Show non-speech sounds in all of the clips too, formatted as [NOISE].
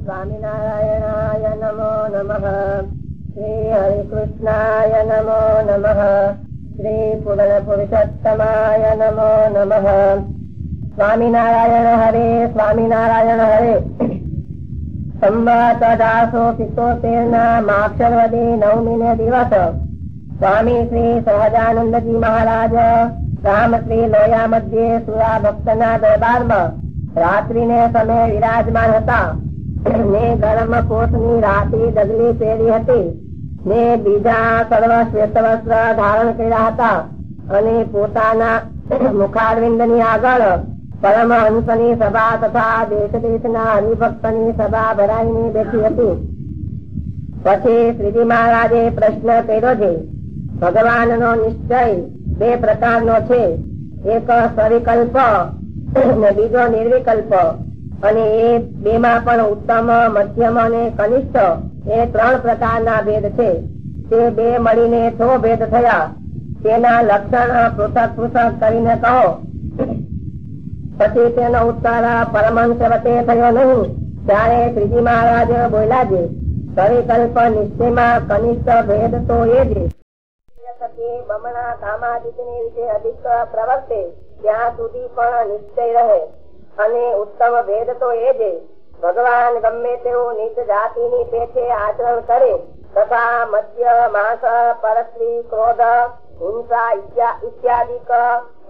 સ્વામિનારાયણાય નમો નમઃ શ્રી હરિકૃષ્ણાય નમો નમઃ શ્રી પૂર્ણ પુરુષોત્તમાય નમો નમઃ સ્વામિનારાયણ હરે સ્વામિનારાયણ હરે સંવત અઢારસો સિત્તોતેર ના માક્ષરવદી નવમી દિવસ સ્વામી શ્રી સહજાનંદજી મહારાજ રામ શ્રી લોયા મધ્યે સુરા ભક્ત ના દરબારમાં રાત્રિ ને સમય વિરાજમાન હતા ને ગરમ કોટની રાતી ડગલી પહેરી હતી. મેં બીજા સર્વ શ્વેત વસ્ત્ર ધારણ કર્યા હતા. અને પોતાના મુખારવિંદની આગળ પરમહંસની સભા તથા દેશ દેશ ના હરિભક્તની સભા ભરાઈને બેઠી હતી. પછી શ્રીજી મહારાજે પ્રશ્ન કર્યો છે ભગવાન નો નિશ્ચય બે પ્રકાર નો છે. એક સવિકલ્પ બીજો નિર્વિકલ્પ. અને એ બે પણ ઉત્તમ, મધ્યમ અને કનિષ્ઠ એ ત્રણ પ્રકારના ભેદ છે. તે બે મળીને છો ભેદ થયા. તેના લક્ષણ પૃથક પૃથક કરીને કહો. પછી તેનો ઉત્તર પરમંશ વતે થયો નહીં. ત્યારે શ્રીજી મહારાજ બોલ્યા છે સવિકલ્પ નિશ્ચયમાં કનિષ્ઠ ભેદ તો એ જ. બમણા સામાજિકની રીતે અધિક પ્રવર્તે, ત્યાં સુધી પણ નિશ્ચય રહે. અને ઉત્તમ ભેદ તો એ જ ભગવાન ગમે તેવું નીચ જાતિની પેઠે આચરણ કરે, તથા મધ્ય માસ, પરસ્ત્રી, ક્રોધ, હિંસા ઇત્યાદિ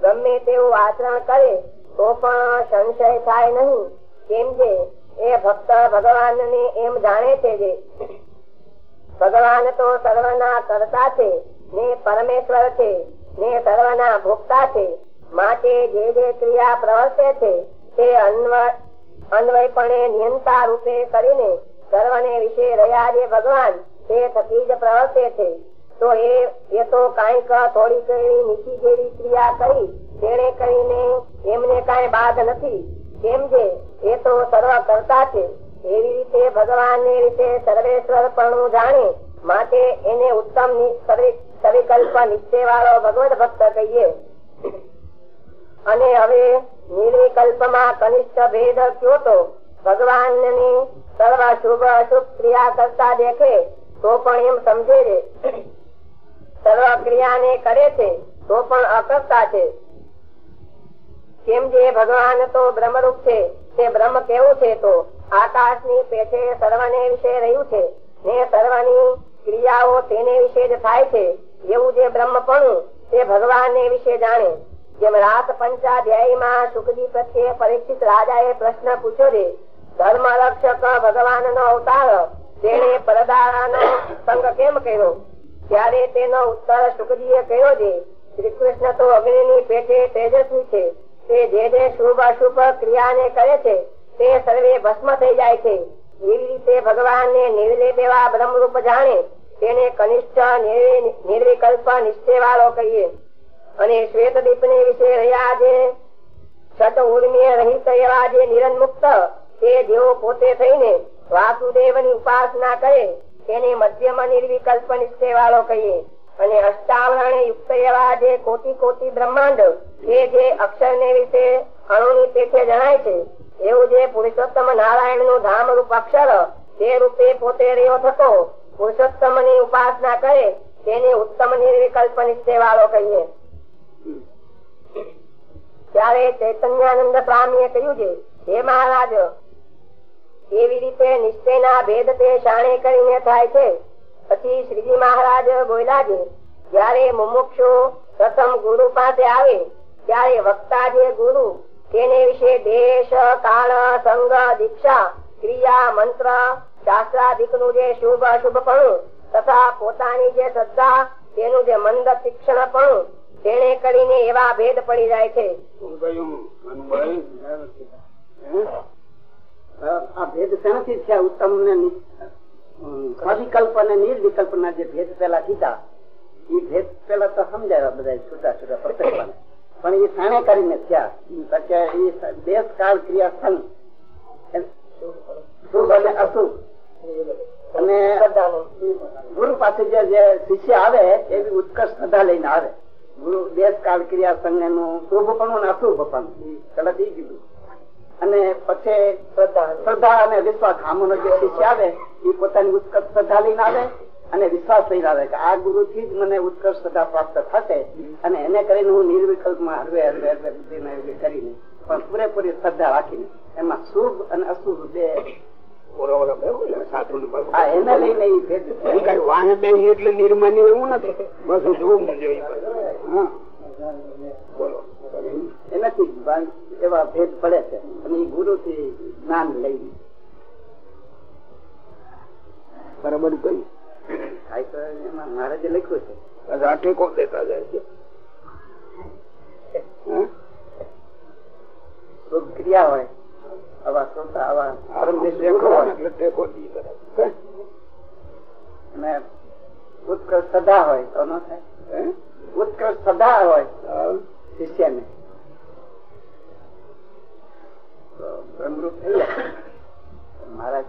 ગમે તેવું આચરણ કરે, તો પણ સંશય થાય નહીં. કેમ છે એ ભક્ત ભગવાન ને એમ જાણે છે જે, ભગવાન તો સર્વના કરતા છે, ને પરમેશ્વર છે, ને સર્વના ભોગતા છે, માટે જે જે ક્રિયા પ્રવર્તે છે તે અન્વયપણે નિયંતા રૂપે કરીને સર્વને વિશે રહ્યા જે ભગવાન, તે થકી જ પ્રવર્તે છે. તો એ તો કંઈક થોડી ઘણી નીચી જેવી ક્રિયા કરી તેને કરીને એમને કઈ બાધ નથી. કેમ કે એ તો સર્વ કરતા છે. એવી રીતે ભગવાનની રીતે સર્વેશ્વર પણ જાણે, માટે એને ઉત્તમ સવિકલ્પ નિશ્ચય વાળો ભગવત ભક્ત કહીએ. અને હવે નિર્વિકલ્પમાં કનિષ્ઠ ભેદ કયો તો ભગવાનની સર્વ શુભ અશુભ ક્રિયા કરતા દેખે તો પણ એમ સમજે છે સર્વ ક્રિયાને કરે છે તો પણ અકર્તા છે કેમ જે ભગવાન તો બ્રહ્મરૂપ છે તે બ્રહ્મ કેવું છે તો આકાશની પેઠે સર્વને વિશે રહ્યું છે ને સર્વની ક્રિયાઓ તેને વિશે જ થાય છે એવું જે બ્રહ્મ પણ તે ભગવાનને વિશે જાણે જેમ રાત પંચાધ્યાયમાં સુખદી પ્રત્યે પરીક્ષિત રાજા એ પ્રશ્ન પૂછ્યો છે ધર્મ રક્ષક ભગવાન નો અવતાર તેને પરદારાનો સંગ કેમ કર્યો ત્યારે તેનો ઉત્તર સુખજી એ કહ્યો છે શ્રી કૃષ્ણ તો અગ્નિ ની પેટે તેજસ્વી છે તે જે જે શુભ અશુભ ક્રિયા ને કરે છે તે સર્વે ભસ્મ થઈ જાય છે એવી રીતે ભગવાન ને નિર્લેપ એવા બ્રહ્મરૂપ જાણે તેને કનિષ્ઠ નિર્વિકલ્પ નિશ્ચય વાળો કહીએ અને શ્વેત દીપ ને વિશે રહ્યા જે છઠ ઉર્મીય રહિત એવા જે નિરંમુક્ત, તે જેઓ પોતે થઈને વાસુદેવની ઉપાસના કરે, તેને મધ્યમ નિર્વિકલ્પ નિશ્ચય વાળો કહીએ. અને અષ્ટાવરણ યુક્ત એવા જે કોટી કોટી બ્રહ્માંડ, તે જે અક્ષર ને વિશે અણુ ની પેઠે જણાય છે, એવું જે પુરુષોત્તમ નારાયણનું ધામ રૂપ અક્ષર, તે રૂપે પોતે રહ્યો થતો પુરુષોત્તમની ઉપાસના કરે, તેને ઉત્તમ નિર્વિકલ્પ નિશ્ચય વાળો કહીએ. ત્યારે ચૈતન્યાનંદ સ્વામી એ કહ્યું છે, હે મહારાજ એવી રીતે નિશ્ચયના ભેદ તે શાણે કરીને થાય છે? પછી શ્રીજી મહારાજ બોલ્યા છે, જયારે મુમુક્ષુ પ્રથમ ગુરુ પાસે આવે, ત્યારે વક્તા જે ગુરુ, તેને વિશે દેશ, કાળ, સંગ, દીક્ષા, ક્રિયા, મંત્ર શાસ્ત્રાધિકનું જે શુભ અશુભ પણ, તથા પોતાની જે શ્રદ્ધા, તેનું જે મંદ શિક્ષણ પણ તેને કરીને એવા ભેદ પડી જાય છે. આ ભેદ શેનાથી થયા? ઉત્તમ ને અવિકલ્પ અને નિર્વિકલ્પ ના જે ભેદ પેલા કીધા, એ ભેદ પેલા તો સમજાયા બધા છૂટા છૂટા પ્રત્યેક પણ એ સાણે કરીને થયા. એ દેશ કાળ ક્રિયા સ્થળ શુભ અને અશુભ. અને ગુરુ પાસે જે શિષ્ય આવે, એવી ઉત્કર્ષ શ્રદ્ધા લઈને આવે. ગુરુ દેશ કાળ ક્રિયા સંઘનું શુભ પણ અશુભ પણ. તરત એ કીધું. અને પછી શ્રદ્ધા અને વિશ્વાસ આમનો જે શિષ્ય આવે એ પોતાની ઉત્કર્ષ શ્રદ્ધા લઈને આવે અને વિશ્વાસ લઈને આવે કે આ ગુરુ થી જ મને ઉત્કર્ષ શ્રદ્ધા પ્રાપ્ત થશે અને એને કરીને હું નિર્વિકલ્પમાં હરવે હરવે હરવે બુદ્ધિ કરીને પણ પૂરેપૂરી શ્રદ્ધા રાખીને એમાં શુભ અને અશુભ બે એટલે નિર્માની એવું નથી. બધું જોવું બોલો એનાથી એવા ભેદ પડે છે. અને ગુરુ થી જ્ઞાન લઈ બરાબર કહ્યું? મહારાજે લખ્યું છે. ટેકો દેતા જાય છે? ક્રિયા હોય. આવા શ્રોતા આવા પરમ નિષ્ઠ હોય. એટલે ટેકો દી બરાબર. અને ઉત્કૃષ્ટ શ્રદ્ધા હોય તો ન થાય. હે? ઉત્કૃષ્ટ હોય શિષ્યને તો થઈ જાય મહારાજ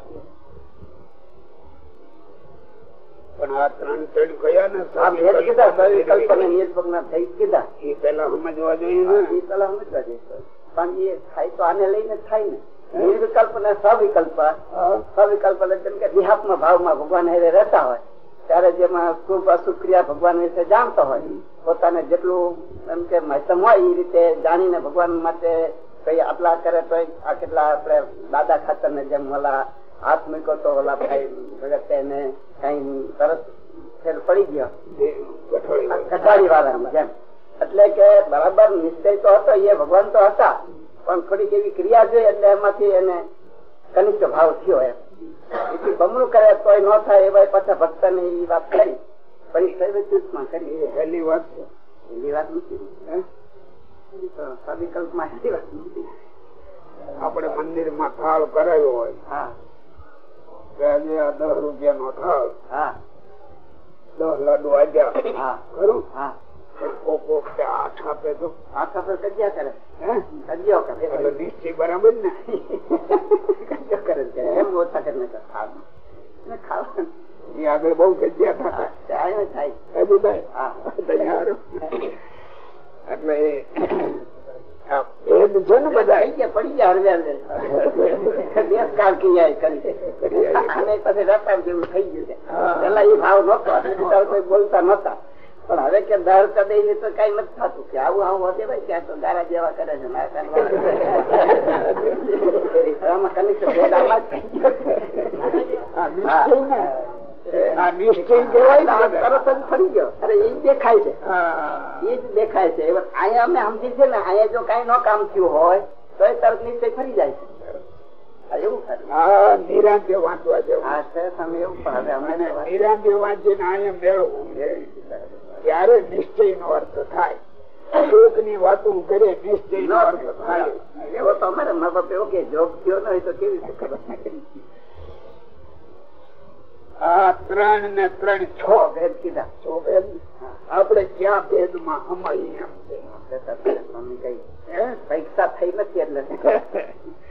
પણ આ ત્રણ ત્રણ કયા ને થઈ કીધા એ પેલા સમજવા જોઈએ એ પેલા સમજવા પણ એ થાય તો આને લઈને થાય ને. નિર્વિકલ્પ ને સવિકલ્પ. સવિકલ્પ એટલે જેમ કે દેહાત્મ ભાવમાં ભગવાન હારે રહેતા હોય ત્યારે જેમાં શુભ અશુભ ક્રિયા ભગવાન વિશે જાણતો હોય. પોતાને જેટલું એમ કે મહત્તમ હોય એ રીતે જાણીને ભગવાન માટે કઈ આટલા કરે તો આ કેટલા આપણે દાદા ખાતર ને જેમ ઓલા હાથ મૂક્યો તો ઓલા ભાઈ ભગત એને કઈ તરત ફેર પડી ગયો. કટાળી વાળા જેમ. એટલે કે બરાબર નિશ્ચય તો હતો એ ભગવાન તો હતા. પણ થોડીક એવી ક્રિયા જોઈ એટલે એમાંથી એને કનિષ્ઠ ભાવ થયો એમ. એથી બમણું કરે તો ન થાય એવા પાછા ભક્ત ને એ વાત કરી. પણ કરી. પહેલી વાત છે. એવી વાત નથી. આપણે મંદિરમાં થાળ કરાયો હોય. આજે આ દસ રૂપિયા નો થાળ. હા. દસ લાડુ આપ્યા. હા. ખરું? તે આપે કજિયા કરે? કરે એટલે નિશ્ચય બરાબર ને કજિયો કરે છે એમ ઓછા કરીને ખાવાનું ને ખાવાનું એ આગળ બહુ ગજ્યા થતા હા, થાય હજુ ભાઈ એટલે એ બધા પડી ગયા હળવે હળવે કાળ ક્રિયા કરી અને પછી જેવું થઈ ગયું છે. પેલા એ ભાવ નતો કોઈ બોલતા નતા પણ હવે કે દર કદે એ તો કઈ નથી થતું. કે આવું આવું વધે ભાઈ ત્યાં તો ગારા જેવા કરે છે દેખાય છે. અહીંયા અમે સમજી છે ને અહીંયા જો કઈ નો કામ થયું હોય તો એ તરત નિશ્ચય ફરી જાય છે. નિરાંતે વાંચવા જેવું. નિરાંતે વાંચીને અહીંયા મેળવવું ત્યારે નિશ્ચય નો અર્થ થાય. શોકની વાતો કરે નિશ્ચય નો અર્થ થાય. એવો તો અમારે મા બાપ એવો કે જોગ થયો ન હોય તો કેવી રીતે ખબર? આ ત્રણ ને ત્રણ છ ભેદ કીધા. છ ભેદ. આપણે ક્યાં ભેદમાં હમાઈ એમ? પરીક્ષા થઈ નથી એટલે [LAUGHS]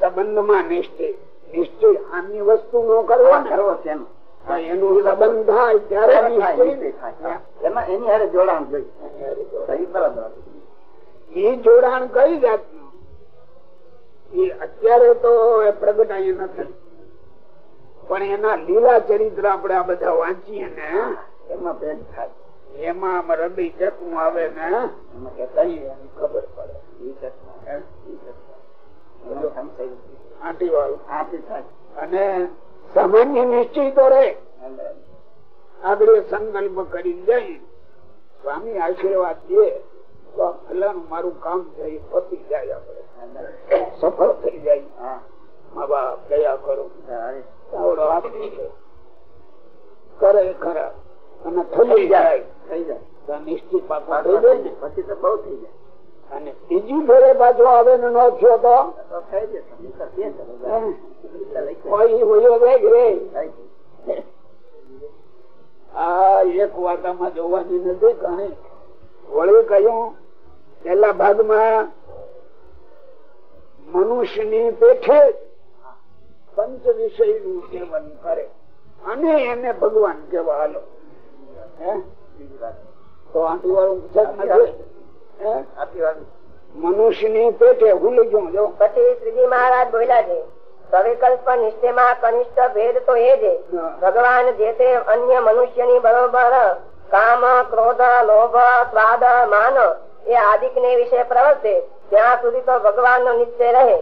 સંબંધમાં નિશ્ચય નિશ્ચય આની વસ્તુ નો કરવો કરવો છે એનું સંબંધ થાય ત્યારે એમાં એની હારે જોડાણ જોઈ સહી બરાબર એ જોડાણ કઈ જાતનું? એ અત્યારે તો પ્રગટાય નથી. પણ એના લીલા ચરિત્ર આપણે આ બધા વાંચીએ ને એમાં ભેદ થાય. એમાં આમ હૃદય ચકવું આવે ને એમાં કે કઈ એની ખબર પડે. આંટી વાળું. થાય. અને સામાન્ય નિશ્ચિત રહે. આગળ સંકલ્પ કરી જાય. સ્વામી આશીર્વાદ દે. તો આ મારું કામ છે એ પતી જાય આપણે. સફળ થઈ જાય. મા બાપ દયા કરો. આવડો આપી કરે ખરા. અને થઈ જાય. થઈ નિશ્ચિત થઈ ને? પછી તો બહુ થઈ અને ફેરે પાછો આવે ને ન થયો તો. કોઈ. આ એક વાતામાં જોવાની નથી ઘણી. વળી કહ્યું પેલા ભાગમાં મનુષ્યની પેઠે પંચ વિષયનું સેવન કરે. અને એને ભગવાન કેવા હાલો. તો આટલું વાળું. મનુષ્યની પેટે ભૂલી ગયો જો. પછી શ્રીજી મહારાજ બોલ્યા છે સવિકલ્પ નિશ્ચયમાં કનિષ્ઠ ભેદ તો એ છે ભગવાન જે તે અન્ય મનુષ્યની બરોબર કામ ક્રોધ લોભ સ્વાદ માન એ આદિક ને વિશે પ્રવર્તે. ત્યાં સુધી તો ભગવાન નો નિશ્ચય રહે.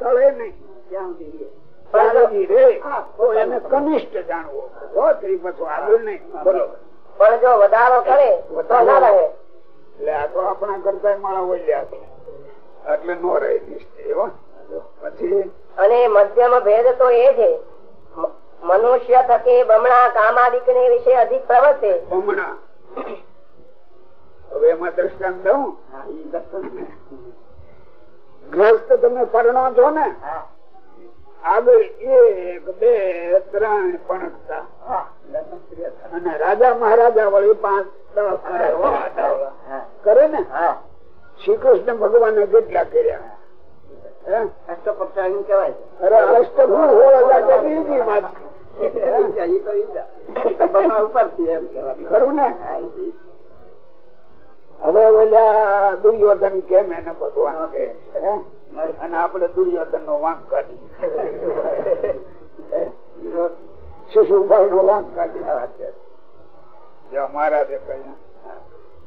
તળે નહીં ત્યાં સુધી. પણ જો વધારો કરે તો ના રહે. એટલે આ તો આપણા કરતા માળા બોલ્યા એટલે નો રહે પછી? અને મધ્યમ ભેદ તો એ છે. મનુષ્ય થકી બમણા કામાદિક ને વિશે અધિક પ્રવર્તે. હવે એમાં દ્રષ્ટાંત દઉં? ગ્રસ્ત તમે પરણો છો ને? આગળ એક બે ત્રણ પણકતા. અને રાજા મહારાજા વળી પાંચ દસ કરે. ને? શ્રી કૃષ્ણ ભગવાને કેટલા કર્યા? કહેવાય છે. અરે અષ્ટભૂ બીજી વાત. એમ કહેવાય. ખરું ને? હવે ઓલા દુર્યોધન કેમ એને ભગવાન કે અને આપડે દુર્યોધન નો વાંક કાઢી.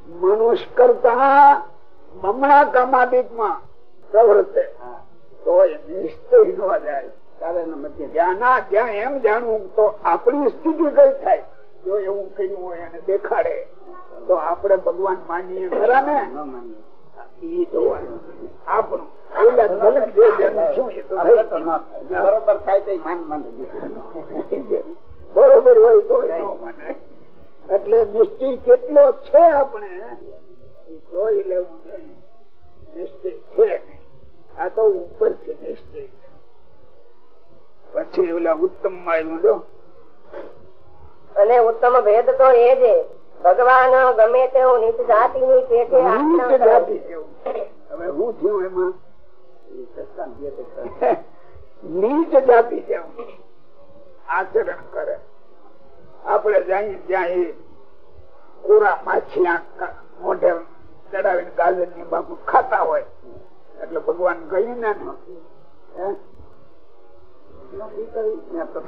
મનુષ્ય કરતા બમણા કામાદિકમાં પ્રવૃત્તે. તો નિશ્ચય નો જાય ચાલે ને ના, જ્યાં એમ જાણવું, તો આપણી સ્થિતિ કઈ થાય? જો એવું કર્યું હોય અને દેખાડે તો આપણે ભગવાન માનીએ ખરા ને? જોવાનું. આપણું. બરોબર થાય તો માન માન. બરોબર હોય તો એટલે નિશ્ચય કેટલો છે આપણે? એ જોઈ લેવું. નિશ્ચય છે નહીં. આ તો ઉપર છે નિશ્ચય પછી ઓલા ઉત્તમમાં જો. અને ઉત્તમ ભેદ તો એ જ ભગવાન ગમે તેવું નીચ જાતિ ની પેટે [COUGHS] હવે હું થયું એમાં. નીચ જાતિ જેવું આચરણ કરે. આપણે જઈએ ત્યાં કોરા માછીયા મોઢે ચડાવીને ગાજરની બાપુ ખાતા હોય. એટલે ભગવાન કહ્યું ને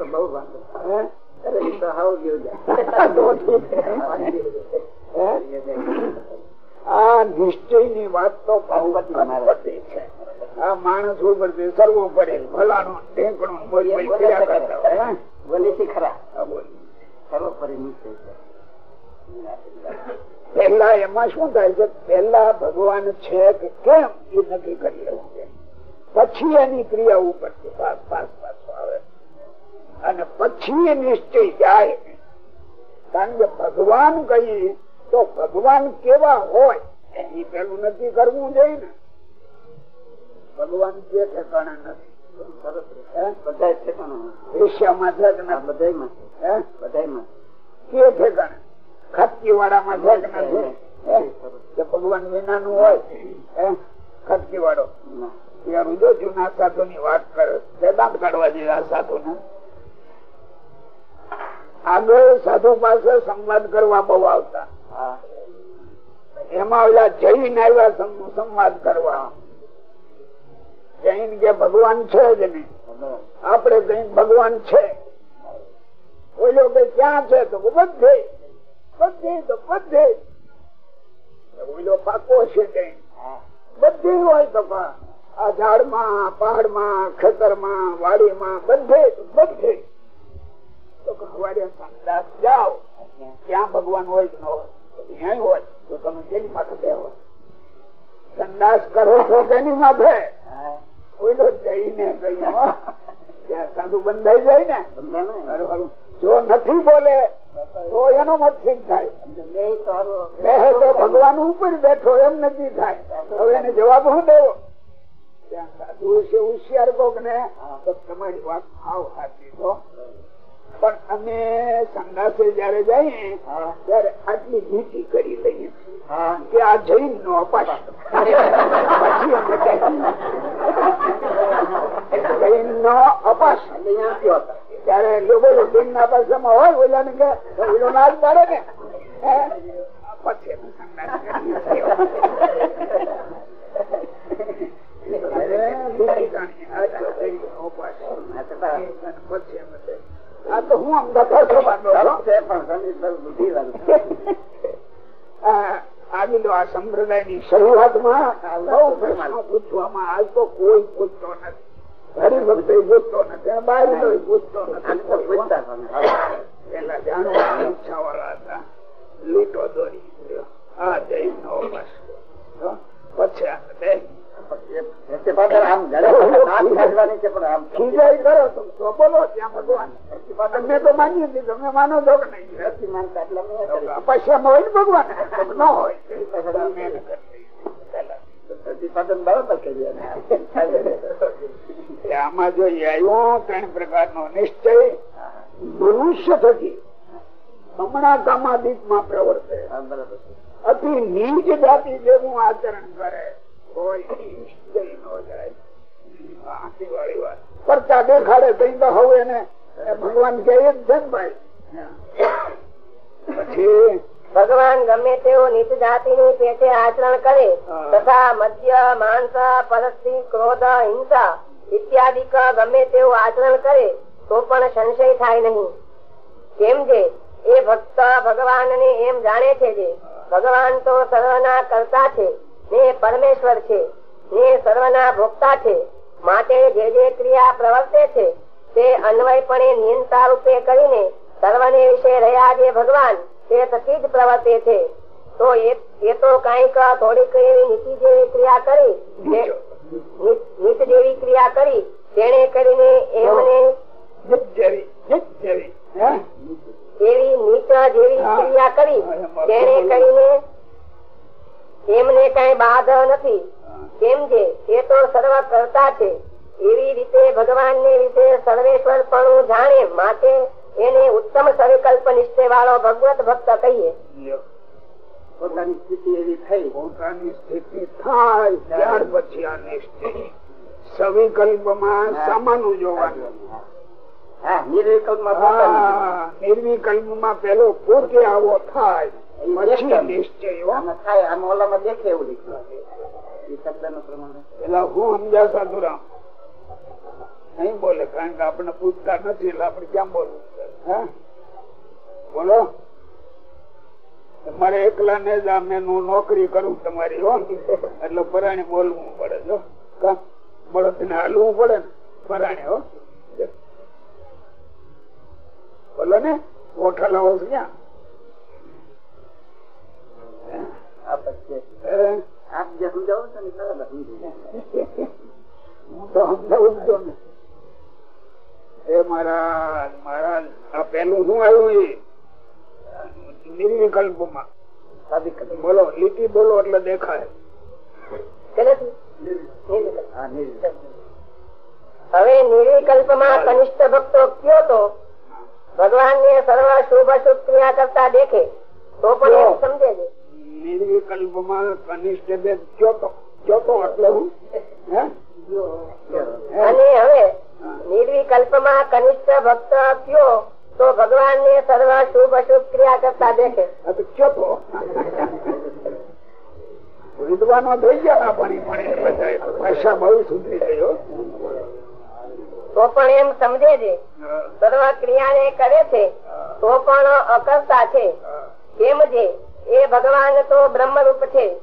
બહુ વાંધો. આ નિશ્ચયની વાત તો બહુ છે. આ માણસ ઉપર સર્વો પડે. ભલાનું ઢેંકણું બોલ છે ખરા. સર્વોપરી નિશ્ચય છે. પેલા એમાં શું થાય છે? પેલા ભગવાન છે કે કેમ એ નક્કી કરી લેવું છે પછી એની ક્રિયા ઉપર પાસ પાસ પાછો આવે. અને પછી એ નિશ્ચય જાય. કારણ કે ભગવાન કહીએ તો ભગવાન કેવા હોય એ પેલું નક્કી કરવું જોઈએ ને. ભગવાન જે ઠેકાણા નથી. હોય? વાળો જૂના સાધુ ની વાત કરે. કાઢવા જોઈએ સાધુ ને આગળ સાધુ પાસે સંવાદ કરવા બહુ આવતા. એમાં ઓલા જૈન આવ્યા સંવાદ કરવા. જૈન કે ભગવાન છે જ નહીં આપડે આપણે કઈ ભગવાન છે? ઓલો કે ક્યાં છે તો બધે. બધે તો બધે. ઓલો પાકો છે જૈન બધે હોય તો આ ઝાડમાં પહાડમાં ખેતરમાં વાડીમાં બધે બધે. તો સંદાસ જાઓ. ત્યાં ભગવાન હોય કે ન હોય. ત્યાં હોય તો તમે તેની માથે બેહો. સંદાસ કરો છો તેની માથે હા. ઓઈલો જઈને ત્યાં સાધુ બંધાઈ જાય ને. જો નથી બોલે તો એનો મત સિદ્ધ થાય. તો ભગવાન ઉપર બેઠો એમ નથી થાય. હવે એને જવાબ શું દેવો? ત્યાં સાધુ છે હોશિયાર કોક ને તો તમારી વાત હાવ સાચી તો પણ અમે સંદાસે જયારે જઈએ ત્યારે આટલી ભીતી કરી લઈએ કે આ જૈન નો અપાય નો અપાસ ત્યારે લોકો જૈન ના પાસામાં હોય ઓલા ને કે ઓલો ના જ પાડે ને? પછી અમે સંદાસ કરી અરે, દુઃખી જાણીએ. આ તો થઈ ગયો અપાસ. પછી છે. આ તો હું [LAUGHS] આવી લો આ સંપ્રદાયની શરૂઆતમાં પૂછવામાં આજ તો કોઈ પૂછતો નથી. હરિભક્ત પૂછતો નથી બહાર પૂછતો નથી. પેલા ઈચ્છા વાળા હતા. લીટો દોરી. આ જૈન નો પછી [LAUGHS] ને ન. આમાં જો આવ્યો ત્રણ પ્રકારનો નિશ્ચય. મનુષ્ય થકી હમણાં કામાદિતમાં પ્રવર્તે અતિ નીચ જાતિ જેવું આચરણ કરે. ન દેખાડે કઈ તો હવે એને ભગવાન કે છે ને ભાઈ. પછી ભગવાન ગમે તેઓ નીચ જાતિની પેટે આચરણ કરે તથા મધ્ય માંસ પરસ્તી ક્રોધ હિંસા ઇત્યાદિ ગમે તેવું આચરણ કરે તો પણ સંશય થાય નહીં. કેમ જે એ ભક્ત ભગવાન ને એમ જાણે છે જે ભગવાન તો સર્વના કરતા છે. ને પરમેશ્વર છે ને સર્વના ભોગતા છે માટે જે જે ક્રિયા પ્રવર્તે છે તે અન્વયપણે નિયંતા રૂપે કરીને સર્વને વિશે રહ્યા જે ભગવાન તે થકી જ પ્રવર્તે છે. તો એ તો કંઈક થોડીક એવી નીતિ જેવી ક્રિયા કરી નીત જેવી ક્રિયા કરી તેને કરીને એમને? એવી નીચા જેવી ક્રિયા કરી તેને કરીને એમને કઈ બાધ નથી. કેમ છે એ તો સર્વ કરતા છે. એવી રીતે ભગવાન ને વિશે સર્વેશ્વર પણ જાણે માટે એને ઉત્તમ સંકલ્પ નિશ્ચય વાળો ભગવત ભક્ત કહીએ. પોતાની સ્થિતિ એવી થઈ પોતાની સ્થિતિ થાય ત્યાર પછી આ નિશ્ચય સવિકલ્પમાં સામાનું જોવાનું. હા નિર્વિકલ્પમાં પોતાની હા, પેલો પોતે આવો થાય. આમાં આમાં બોલે કારણ કે આપણે પૂછતા નથી એટલે આપણે ક્યાં બોલવું? બોલો. તમારે એકલા ને જ આ હું નોકરી કરું તમારી હો. એટલે પરાણે બોલવું પડે જો. બળદ ને હાલવું પડે ને? પરાણે હો. બોલો ને? ઓઠા લાવો ક્યાં? આપ જે સમજાવો છો ને બરાબર હું તો સમજાવું જ ને એ મહારાજ મહારાજ આ પેલું શું આવ્યું નિર્વિકલ્પમાં બોલો લીટી બોલો એટલે દેખાય હા નિર્વિકલ્પ હવે નિર્વિકલ્પમાં કનિષ્ઠ ભક્તો કયો તો? ભગવાન ને સર્વ શુભ અશુભ ક્રિયા કરતા દેખે. તો પણ સમજે છે. નિર્વિકલ્પમાં કનિષ્ઠ ભેદ ચોથો ચોથો એટલે હું? અને હવે નિર્વિકલ્પમાં કનિષ્ઠ ભક્ત કયો તો ભગવાન ને સર્વ શુભ અશુભ ક્રિયા કરતા દેખે. ચોથો વિદ્વાનો થઈ ગયા પણ ભાષા બહુ સુધરી ગયો તો પણ એમ સમજે છે સર્વ ક્રિયાને કરે છે તો પણ અકર્તા છે. કેમ છે? એ ભગવાન તો બ્રહ્મ રૂપ છે.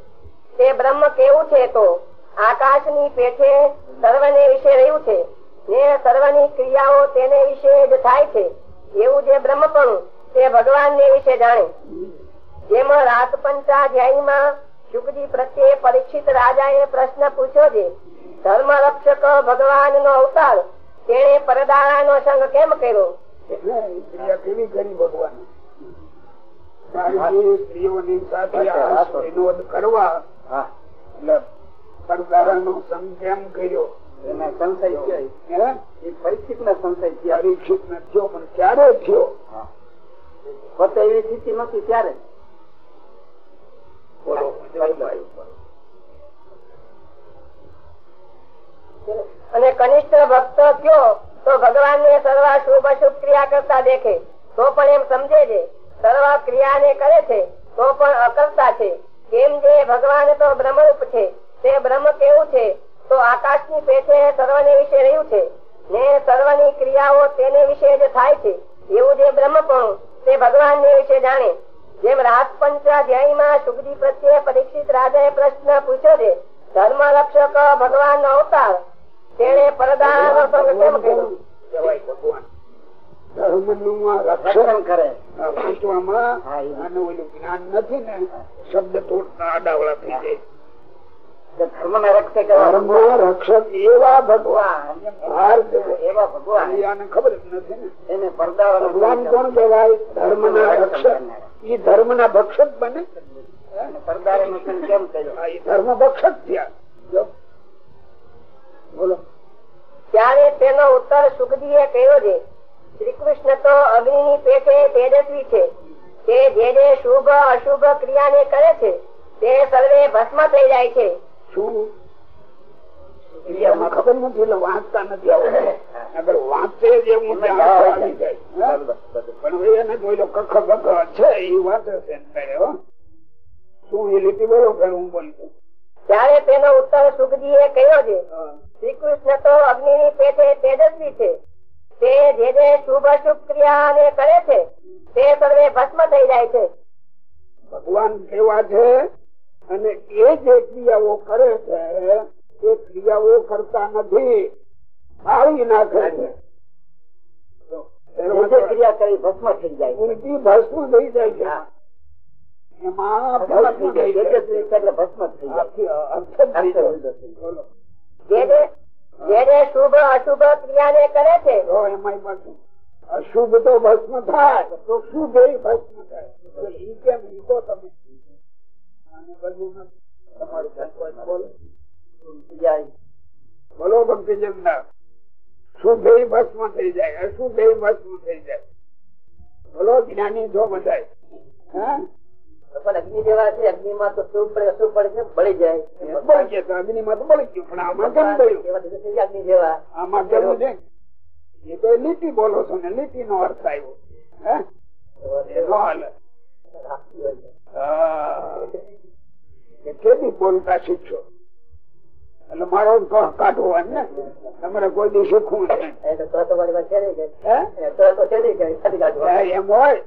તે બ્રહ્મ કેવું છે તો? આકાશની પેઠે સર્વ ને વિશે રહ્યું છે. ને સર્વની ક્રિયાઓ તેને વિશે જ થાય છે. એવું જે બ્રહ્મ પણ તે ભગવાન ને વિશે જાણે. જેમાં રાત પંચાધ્યાયમાં શુકજી પ્રત્યે પરીક્ષિત રાજા એ પ્રશ્ન પૂછ્યો છે ધર્મ રક્ષક ભગવાન નો અવતાર તેને પરદારા નો સંગ કેમ કર્યો? ક્રિયા કેવી કરી ભગવાન સ્ત્રીઓની સાથે આ વિનોદ કરવા. એટલે પરદારાનો સંગ કેમ કર્યો. એના સંશય થયો. હે? એ પરીક્ષિત ના સંશય થયા. પરીક્ષિત ન થયો પણ ક્યારે થયો? પોતે એવી સ્થિતિ નથી ત્યારે. અને કનિષ્ઠ ભક્ત થયો તો ભગવાન ને સર્વ શુભ અશુભ ક્રિયા કરતા દેખે. તો પણ એમ સમજે છે. સર્વ ક્રિયાને કરે છે તો પણ અકર્તા છે. કેમ જે ભગવાન તો બ્રહ્મરૂપ છે. તે બ્રહ્મ કેવું છે? તો આકાશની પેઠે સર્વને વિશે રહ્યું છે. ને સર્વની ક્રિયાઓ તેને વિશે જ થાય છે. એવું જે બ્રહ્મપણું તે ભગવાન ને વિશે જાણે. જેમ રાત પંચાધ્યાયમાં સુખજી પ્રત્યે પરીક્ષિત રાજાએ પ્રશ્ન પૂછ્યો છે ધર્મ રક્ષક ભગવાન નો અવતાર તેને પરદાનો સંગ કેમ કર્યો કહેવાય ભગવાન ધર્મનું રક્ષણ કરે. વાંચવામાં હા, ઓલું જ્ઞાન નથી ને શબ્દ તોડતા આડાવડા થઈ જાય. ધર્મ રક્ષક એવા ભગવાન. એવા ભગવાન. ખબર જ નથી એને પરદાવાનો ભગવાન કોણ કહેવાય? ધર્મ ના રક્ષક. ઈ ધર્મ ના ભક્ષક બને. ધર્મ ભક્ષક થયા. બોલો. ત્યારે તેનો ઉત્તર સુખજીએ કહ્યો છે શ્રી કૃષ્ણ તો અગ્નિ ની પેટે તેજસ્વી છે. તે જે જે શુભ અશુભ ક્રિયાને કરે છે તે સર્વે ભસ્મ થઈ જાય છે. શું? ઈ અમને ખબર નથી એટલે વાંચતા નથી આવડતું અગર વાંચે જ એવું આવી જાય. પણ એને જોઈ લો કખ કખ છે એ વાંચે છે હો. શું એ લીટી બોલો કે હું બોલું છું? ત્યારે તેનો ઉત્તર સુખજીએ કહ્યો છે. શ્રી કૃષ્ણ તો અગ્નિ ની પેટે તેજસ્વી છે. તે જે જે શુભ શુભ ક્રિયા કરે છે તે સર્વે ભસ્મ થઈ જાય છે. ભગવાન કેવા છે? અને એ જે ક્રિયાઓ કરે છે એ ક્રિયાઓ કરતા નથી. ફાળી નાખે છે. ક્રિયા કરી ભસ્મ થઈ જાય ઉલટી ભસ્મ થઈ જાય છે. એમાં થઈ જાય ભસ્મ થઈ જાય આખી અર્થ જ બીજો. બોલો. જે જે જે જે શુભ અશુભ ક્રિયાને કરે છે અશુભ તો ભસ્મ થાય તો શુભ એ ભસ્મ થાય ઈ કેમ ઈ તો તમે બોલો જાય. બોલો ભક્તિ જગન્નાથ શુભ એ ભસ્મ થઈ જાય અશુભ એ ભસ્મ થઈ જાય બોલો જ્ઞાની જો બધાય હા પણ અગ્નિ જેવા છે અગ્નિમાં તો શુભ પડે શું પડે છે બળી જાય. બળી તો ગયું પણ આમાં કેમ જાય અગ્નિ જેવા આમાં કેવું છે એ તો લીટી બોલો છો ને લીટી નો અર્થ આવ્યો. કેદી બોલતા શીખશો. એટલે મારો કાઢવો ને તમારે કોઈ દી શીખવું નહીં. એમ હોય.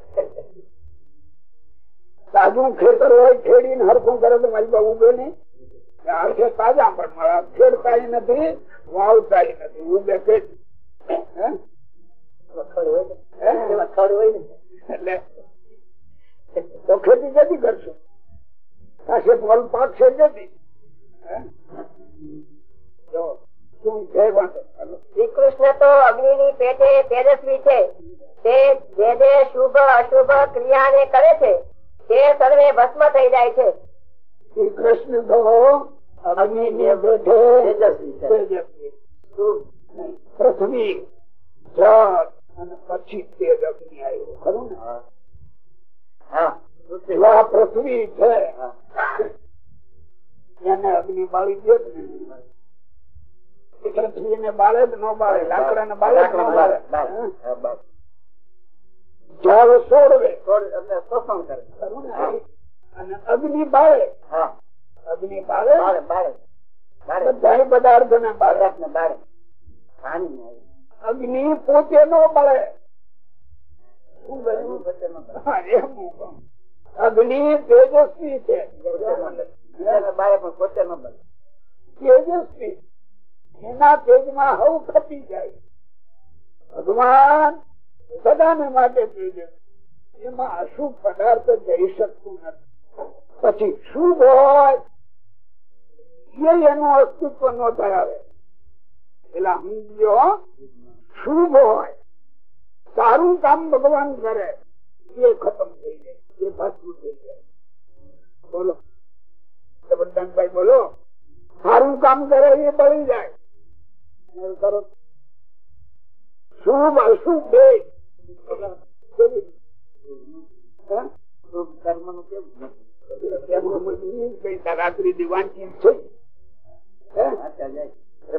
તાજું ખેતર હોય ખેડીને હરખું કરે તો મારી બાબુ ઉભે નહીં આ છે તાજા પણ મારા ખેડતા નથી વાવતા નથી ઉભે ખેડ ને. એટલે તો ખેતી જતી કરશું પાસે ફળ પાક છે જતી હે? જો, શું છે વાંધો? હાલો. શ્રી કૃષ્ણ તો અગ્નિ ની પેટે તેજસ્વી છે તે જે શુભ અશુભ ક્રિયાને કરે છે તે સર્વે ભસ્મ થઈ જાય છે. શ્રી કૃષ્ણ તો અગ્નિ ને. પૃથ્વી જળ અને પછી તેજ અગ્નિ આવ્યો. ખરું ને? આ પૃથ્વી છે એને અગ્નિ બાળી દે જ ને પૃથ્વી ને બાળે જ ન બાળે. લાકડા ને બાળે. જ ન બાળે. શોષણ કરે. અને અગ્નિ બાળે. અગ્નિ બાળે. બાળે બધા પદાર્થ ને અગ્નિ પોતે નો બાળે. અગ્નિ તેજસ્વી છે. તેજસ્વી. એના તેજમાં હવ ખપી જાય. ભગવાન સદાને માટે તેજસ્વી એમાં અશુભ પદાર્થ જઈ શકતું નથી. પછી શુભ હોય, એ એનું અસ્તિત્વ ન ધરાવે પેલા સમજો શુભ હોય. સારું કામ ભગવાન કરે, એ ખતમ થઈ જાય, એ ભસ્મ થઈ જાય. બોલો. જબરદાનભાઈ બોલો. સારું કામ કરે, એ બળી જાય. શુભ, અશુભ બે. રાત્રિ દિવાનચીત છે હે? વાંચા જાય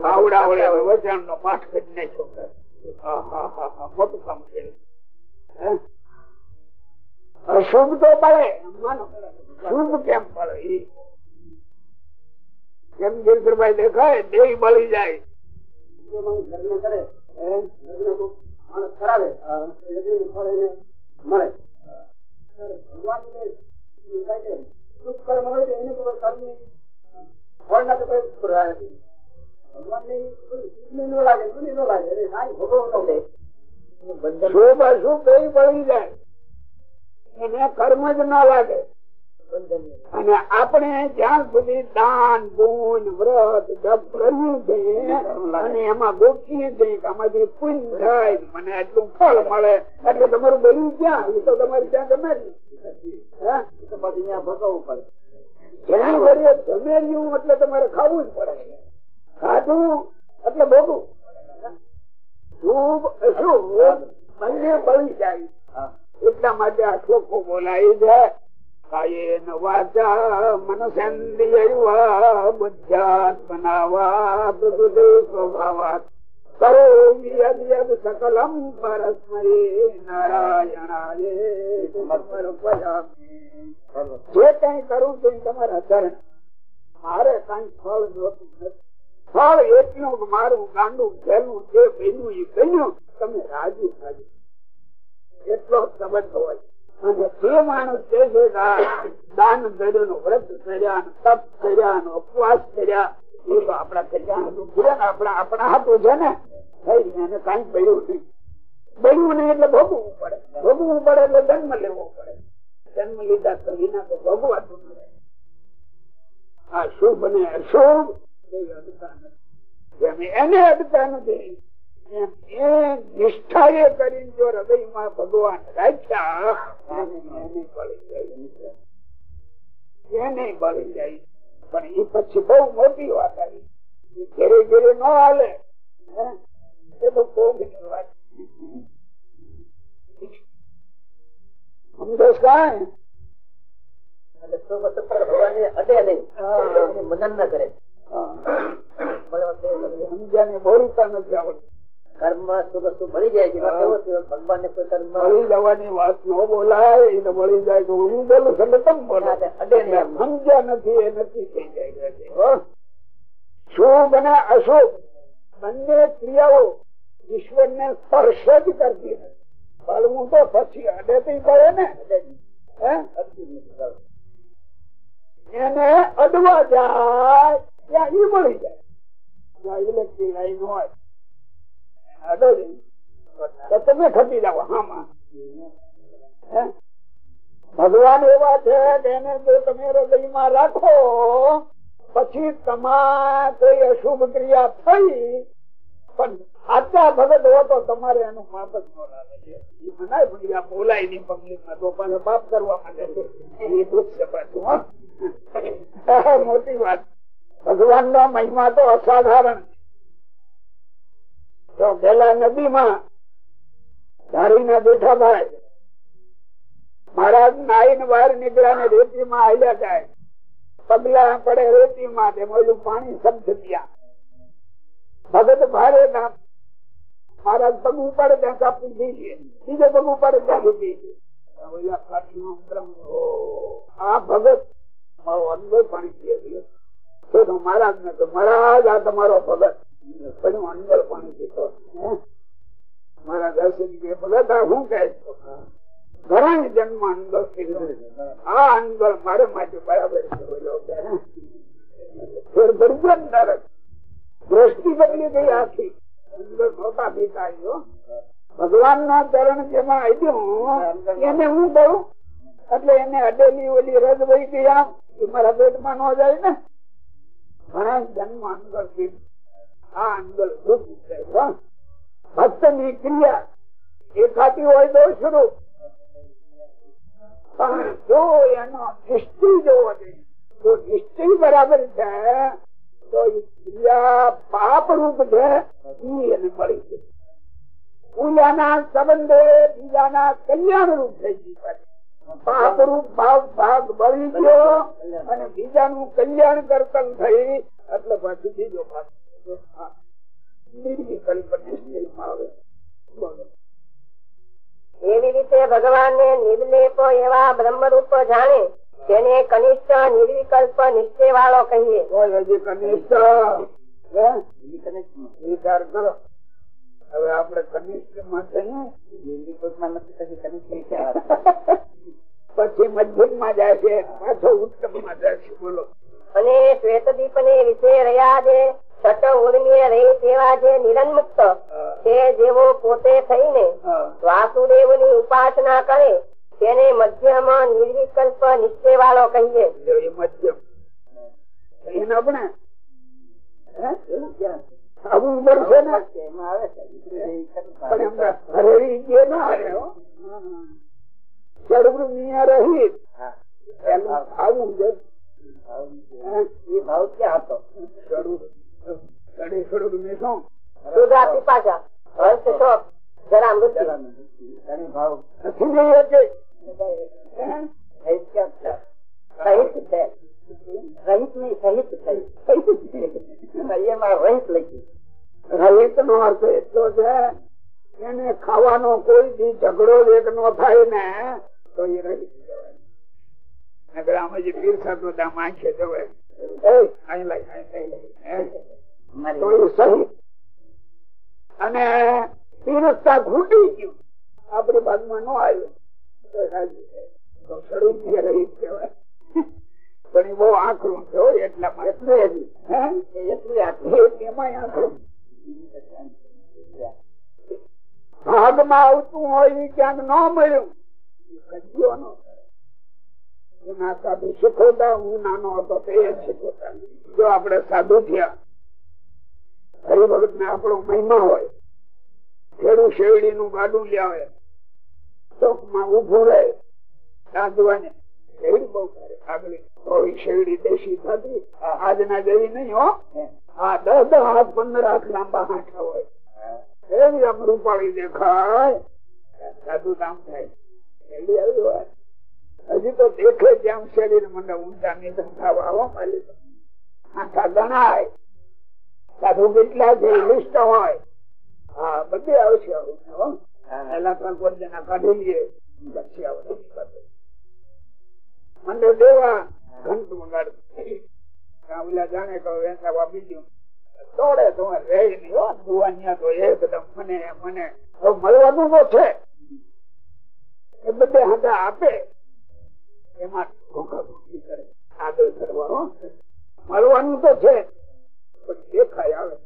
આવડા આવડે વચન નો પાઠ કરી નાખ્યો મોટું કામ કર્યું અશુભ તો પડે? શુભ કેમ પડે કેમ ગીરભાઈ દેખાય? દેહ બળી જાય. કરાવે મળે. કર્મ હોય તો એને કોઈ કર્મ ફળ ના તો કોઈ કરવા નથી. ભગવાન ને લાગે દુનિ ન લાગે. એટલે કાંઈ ભોગવવું ન શુભ અશુભ બે પડી જાય? એને કર્મ જ ના લાગે. અને આપણે જ્યાં સુધી દાન ગુણ વ્રત જપ કર્યું છે અને એમાં ગોઠીએ છીએ કે આમાંથી પુણ્ય થાય મને આટલું ફળ મળે. એટલે તમારું બળ્યું ક્યાં? એ તો તમારે ત્યાં ગમે જ? પછી ભોગવવું પડે. વડે એટલે તમારે ખાવું જ પડે. ખાધું એટલે ભોગવું. શુભ અશુભ બંને બળી જાય. એટલા માટે આ ચોખ્ખું બોલાય છે. કાયેન વાચા મનસેન્દ્રિયવા બુદ્ધ્યાત્મનાવા પ્રકૃતિ સ્વભાવાત કરોમિ યદ યદ સકલમ પરસ્મરે નારાયણાય સમર્પયામિ. જે કઈ કરું છું તમારા ચરણ મારે કઈ ફળ જોતું નથી ફળ એટલું મારું ગાંડું પહેલું જે બન્યું એ બન્યું તમે રાજી રાજી એટલો સંબંધ હોય અને જે માણસ છે કે દાન કર્યું ને એટલે ભોગવવું પડે. ભોગવવું પડે એટલે જન્મ લેવો પડે. જન્મ લીધા તો તો ભોગવાતું નથી આ શુભ ને અશુભ એને અડતા નથી એમ એ નિષ્ઠા એ કરીને જો હૃદયમાં ભગવાન રાખ્યા એને એને બળી જાય એને બળી જાય. પણ એ પછી બહુ મોટી વાત આવી. ઘેરે ઘેરે ન હાલે. એ તો કોગની વાત. સમજો કાંઈ? ભગવાન ને અડે નહીં. મદન ન કરે. સમજ્યા ને બોલતા નથી આવડતું. કર્મ શુભ શુભ મળી જાય છે? ભગવાન ને કોઈ કર્મ બળી જવાની વાત ન બોલાય તો જાય તો હું બોલું છું એટલે તમે બોલો. ના, અડે નહીં સમજ્યા નથી એ નથી થઈ જાય શુભ અને અશુભ બંને ક્રિયાઓ ઈશ્વર ને સ્પર્શ જ કરતી નથી. બળવું તો પછી અડે થી પડે ને. એને અડવા જાય ત્યાં ઈ મળી જાય ઇલેક્ટ્રિક લાઈન હોય. તમે ખપી જાઓ ભગવાન એવા છે તેને જો તમે હૃદયમાં રાખો, પછી તમારે અશુભ ક્રિયા થઈ, પણ સાચા ભગત હો તો તમારે એનું માપ જ મનાય પણ આ બોલાય નહીં માં પાપ કરવા માટે મોટી વાત. ભગવાન નો મહિમા તો અસાધારણ. તો પેલા નદી માં ધારી ના બેઠા ભાઈ મહારાજ નાઈને બહાર નીકળ્યા ને રેતી માં હાલ્યા જાય. પગલા પડે રેતી માં તેમ પાણી શબ્દ થયા. ભગત ભારે ના મહારાજ પગ ઉપાડે ત્યાં કાપી દઈએ બીજો પગ ઉપાડે ત્યાં સુધી આ ભગત મારો અંદર પાણી મહારાજ ને તો મહારાજ, આ તમારો ભગત. અંદર પાણી પીતો મારા દર્શન આ કહે ઘણા જન્મ અંદર આ અંદર મારે માટે બરાબર હે? દ્રષ્ટિ બદલી ગઈ આખી. અંદર મોટા પિતા ભગવાન ના ચરણ જેમાં આવ્યું એને હું કહું? એટલે એને અડેલી ઓલી રજ વહી ગઈ આમ મારા પેટમાં ન જાય ને. ઘણા જન્મ અંદર આ અંદર દુઃખ છે ભક્તની ક્રિયા એ હોય તો શરૂ. પણ જો એનો નિશ્ચય જોવો જો નિશ્ચય બરાબર છે, તો એ ક્રિયા પાપ રૂપ છે એને મળી છે પૂજાના સંબંધે બીજાના કલ્યાણ રૂપ થઈ ગઈ પાપ રૂપ ભાવ ભાગ બળી ગયો અને બીજાનું કલ્યાણ કરતન થઈ, એટલે પછી બીજો ભાગ. એવી રીતે ભગવાન ને નિર્લેપ એવા બ્રહ્મરૂપ જાણે તેને કનિષ્ઠ નિર્વિકલ્પ નિશ્ચય વાળો કહીએ? વિચાર કરો. હવે આપણે કનિષ્ઠમાં [LAUGHS] પછી મધ્યમમાં જાય છે પાછો ઉત્તમમાં જાય છે બોલો. અને શ્વેતદીપ ને વિશે રહ્યા જે છઠ ઉર્મીય રહી તેવા જે નિરન્મુક્ત તે જેવો પોતે થઈને. વાસુદેવની ઉપાસના કરે તેને મધ્યમાં નિર્વિકલ્પ નિશ્ચય વાળો કહીએ મધ્યમ. આપણે? હે? આવું પડશે ને? પણ હરેરી જે ના રહી આવું? એ ભાવ ક્યાં હતો? સુધા પીપાસા હર્ષ જરા મૃત્યુ. ભાવ. ક્યાં છે? રહિત નહીં સહિત એમાં રહિત લખ્યું રહિત નો અર્થ એટલો છે એને ખાવાનો કોઈ બી ઝઘડો વેગ નો થાય ને તો એ રહિત. કહેવાય જે આંખે જવાય અને પીરસતા ઘૂટી ગયું. આપણી બાજુમાં ન આવ્યું. શરૂ કહેવાય. પણ એ બહુ આકરું છે એટલા એટલી એટલું એમાં એ આકરું. ભાગમાં આવતું હોય ક્યાંક ન મળ્યું. નાનો હતો તે શીખવતા. થયા આપણો મહિમા હોય શેરડી નું ગાડું લ્યાવે ચોકમાં ઉભું રહે રાંધવાને એવી બહુ આગળ શેરડી દેશી થતી આજના જેવી નહીં હો. આ દસ દસ હાથ, પંદર હાથ લાંબા હાથા હોય. એવી આમ રૂપાળી દેખાય. સાધુ કામ થાય. એવી હજી તો દેખે જેમ શરીર મને ઊંચા ની માલિક. આખા ગણાય. સાધુ કેટલા છે લિસ્ટ હોય. હા બધે આવશે આવું પેલા ત્રણ પાંચ જણા કાઢી લઈએ. પછી આવે મને દેવા ઘંટ મંગાડ કાવલા જાણે કે વેસા વાપી દઉં તોડે તો રે નહીં હો. દુવાનિયા તો એકદમ મને મને. મળવાનું તો છે. એ બધે હાથા આપે. મળવાનું તો છે પણ દેખાય આવે.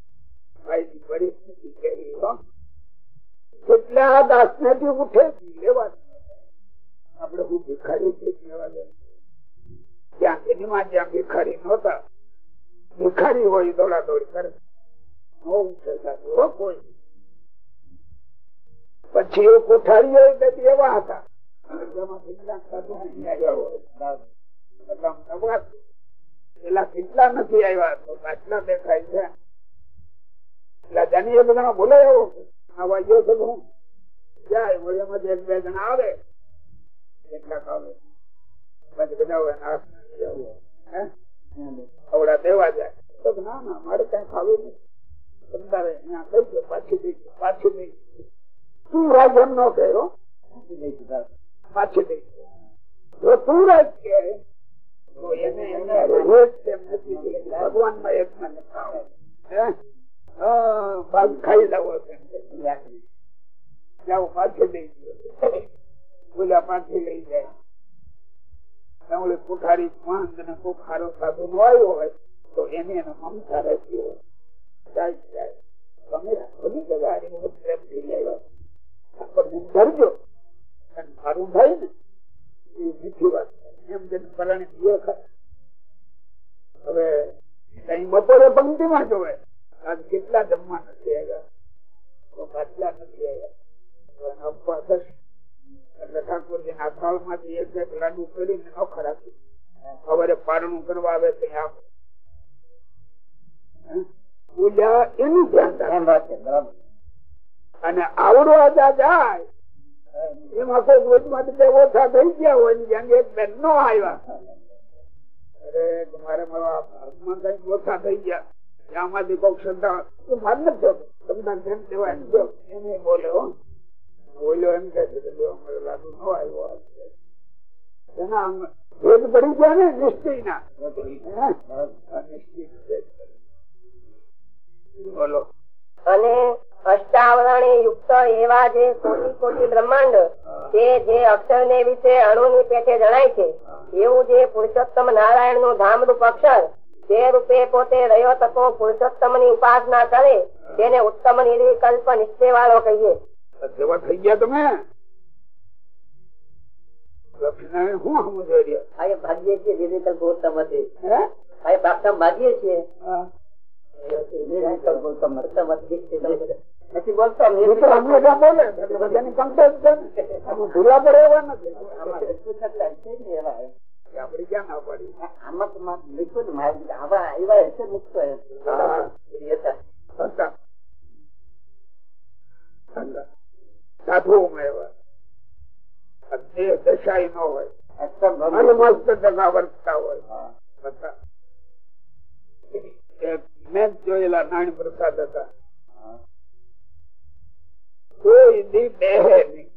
ભાઈ પરિસ્થિતિ કેવી કેટલા દાસ નથી ઉઠે લેવા આપડે હું ભિખારી છે લેવા દે? ત્યાં સિનેમા જ્યાં ભિખારી નહોતા. ભિખારી હોય દોડા દોડી કરે. નો ઉઠે કોઈ. પછી કોઠારીઓ એવા હતા. નહીં. પેલા નથી આવ્યા? દેખાય છે. એટલે જાની બધા હું જાય બે જણા આવે. કેટલાક આવે. પછી બધા દેવા જાય. તો ના ના, મારે કઈ ખાવું નહીં તમારે અહીંયા કઈ પાછી પાછી દઈ ગયો. તું રાજ એમ ન કહેરો પાછી દઈ. જો એક લઈ જાય. ઓલી કોઠારી પાંચ ને કોઈ સાધુ નો આવ્યો હોય, તો એને એનો મમતા રહેતી હોય. તમે આપણને ધરજો અને મારું થાય ને એ મીઠી વાત એમ કે પરાણે પીએ ખરા હવે કઈ બપોરે પંક્તિમાં જોવે. આજ કેટલા જમવા નથી આવ્યા? તો પાછલા નથી આવ્યા. અપવા થશે. એટલે ઠાકોરજી ના થાળમાંથી એક એક લાડુ કરીને ન ખરાકી સવારે પારણું કરવા આવે ત્યાં આપે? પૂજા એનું ધ્યાન રાખે. બરાબર. અને આવડો આજા જાય. એમાં કોઈ રોજમાં બે ઓછા થઈ ગયા હોય જ્યાં એક બેન નો આવ્યા. અરે મારે મારા ભાગમાં કંઈક ઓછા થઈ ગયા. આમાંથી કોક શ્રદ્ધા માર નથી જોતો તમને ધ્યાન દેવાય એને બોલે હો. બોલ્યો એમ કે છે કે અમારે લાગુ નો આવ્યો એના ભેદ પડી ગયા ને નિશ્ચય ના બોલો. અને અષ્ટાવરણે યુક્ત એવા જે કોટી કોટી બ્રહ્માંડ તે જે અક્ષર ને વિશે અણુ ની પેઠે જણાય છે એવું જે પુરુષોત્તમ નારાયણનું ધામ રૂપ અક્ષર તે રૂપે પોતે રહ્યો તકો પુરુષોત્તમની ઉપાસના કરે તેને ઉત્તમ નિર્વિકલ્પ નિશ્ચય વાળો કહીએ સેવા થઈ ગયા તમે? ભાગ્ય છે નિર્વિકલ્પ ઉત્તમ હતી. ભાગ્ય છે. નથી બોલતો ભૂલા પડે એવા નથી ને એવા. દેહ હોય મસ્ત ટકા વર્તતા હોય મેં જોયેલા નાની પ્રસાદ હતા. કોઈ દી બેહે નહીં.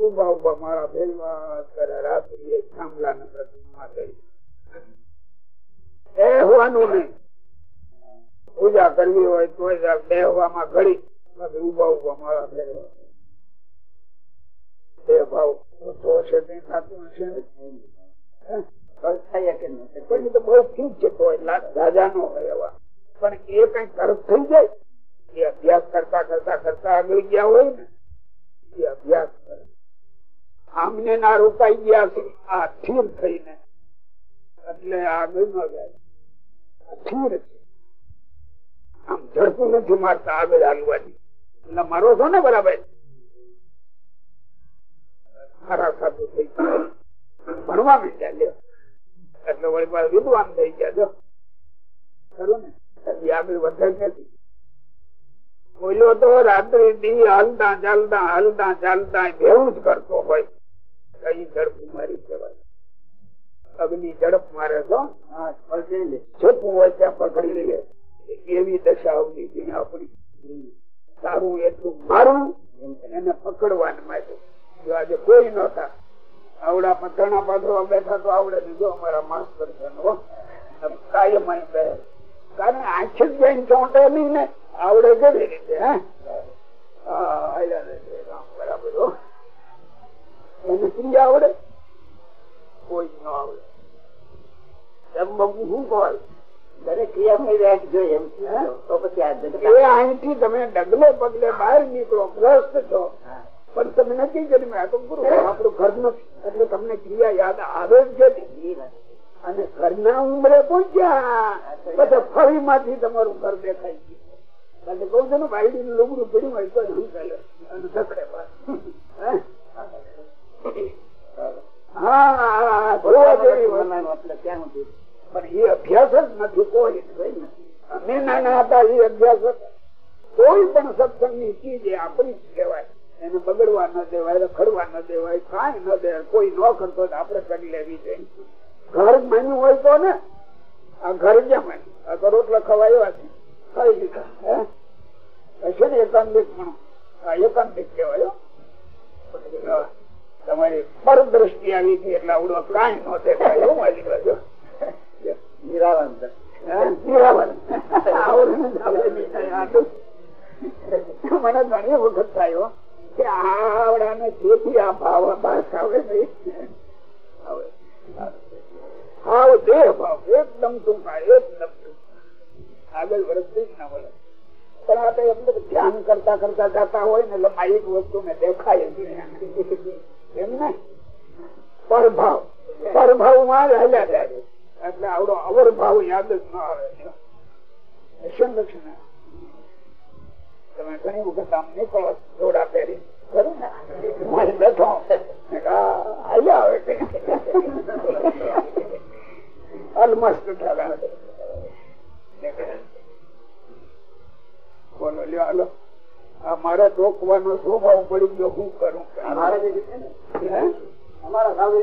ઊભા ઊભા મારા ભેલવા કરે, રાત્રિએ થાંભલા ને બેહવાનું નહીં. પૂજા કરવી હોય તો બેહવામાં ઘડી. ઊભા ઊભા મારા ભેલવા બે ભાવ ઓછો હશે કઈ થતું હશે કોઈ તો બહુ ઠીક છે તો રાજા નો હોય પણ એ કઈ તરફ થઈ જાય. એ અભ્યાસ કરતા કરતા કરતા આગળ ગયા હોય ને એ અભ્યાસ કરે. આમને ના રોકાઈ ગયા છે આ સ્થિર થઈને. એટલે આગળ ન જાય. સ્થિર છે. આમ ઝડપું નથી મારતા આગળ હાલવાની એટલે મારો છો ને બરાબર? ખરા સાધુ થઈ ભણવા માંડ્યા એટલે વળી પાછા વિદ્વાન થઈ ગયા. જો ખરું ને? આગળ વધે નથી. બોલ્યો તો રાત્રે દી હાલતા ચાલતા હાલતા ચાલતા ભેવું જ કરતો હોય. કઈ ઝડપ મારી કહેવાય. અગ્નિ ઝડપ મારે તો પકડી હોય ત્યાં પકડી લે. એવી દશા આવતી હતી આપણી. સારું એટલું મારું, એને પકડવાનું માટે જો આજે કોઈ નહોતા આવડા પથાણા પાથરવા બેઠા તો આવડે દીધો અમારા માસ્ટર છે કાયમ અહીં બે. કારણ આખી જ બેન ચોંટે નહીં ને આવડે કેવી રીતે હે? બરાબર એને આવડે? કોઈ ન આવડે. એમ બબુ શું કહે દરેક ક્રિયામાં રહ્યા જોઈએ એમ તો પછી આ તમે ડગલે પગલે બહાર નીકળો ગ્રસ્ત છો. પણ તમે કરી મેં તો ગુરુ આપણું ઘર નથી એટલે તમને ક્રિયા યાદ આવે જ છે. અને ઘરના ઉંમરે પહોંચ્યા. પછી ફરી માંથી તમારું ઘર દેખાય છે. એટલે કઉ છું ને પણ એ અભ્યાસ જ નથી, કોઈ અમે નાના હતા, એ અભ્યાસ કોઈ પણ સત્સંગની ચીજ એ આપણી જ કહેવાય. એને બગડવા ન દેવાય રખડવા ન દેવાય કઈ ન દે કોઈ ન કરતો આપડે કરી લેવી છે. ઘર માન્યું હોય તો ને આ ઘર જ્યાં માન્યું. આ તો રોટલા ખવાયા છે. ખાઈ લીધા હે? હશે ને એકાંતિક પણ આ એકાંતિક કહેવાય તમારી પર દ્રષ્ટિ આવી હતી એટલે આવડો કઈ ન દેખાય એવું મારી બાજુ. નિરાવરણ મને ઘણી વખત થયો કે જેથી આ ભાવ આવે જ ધ્યાન કરતા કરતા જતા હોય ને માહિક વસ્તુ ને દેખાય જ. એમ ને? પરભાવ. પરભાવમાં રહેલા જાય. એટલે આવડો અવર ભાવ યાદ જ ન આવે. સંરક્ષણ તમે ઘણી વખત આમ નીકળો જોડા પહેરી. ખરું ને? બેઠો. હાલ્યા આવે અલમસ્ત થયેલા બોલો લ્યો હાલો. આ મારે ટોકવાનો સ્વભાવ પડી ગયો. હું કરું? અમારે જે હે? અમારા સામે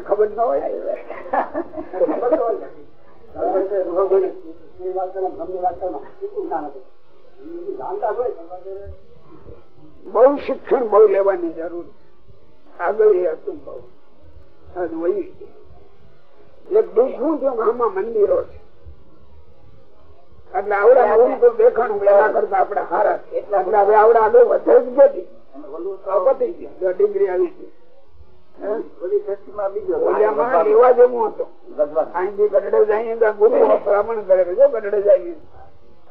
ખબર ન હોય. બહુ શિક્ષણ બહુ લેવાની જરૂર આગળ એ હતું બહુ. વહી ગયું. એક દુઃખું છે આમાં મંદિરો છે એટલે આવડા ઊંધું દેખાણું એના કરતા આપડે હારા. એટલે હવે આવડા આગળ વધે જ ડિગ્રી ગઈ હે? ઓલિયામાં લેવા જેવું હતું અહીંથી ગઢડે જઈએ ત્યાં ગુરુ બ્રાહ્મણ કરે છે ગઢડે જઈએ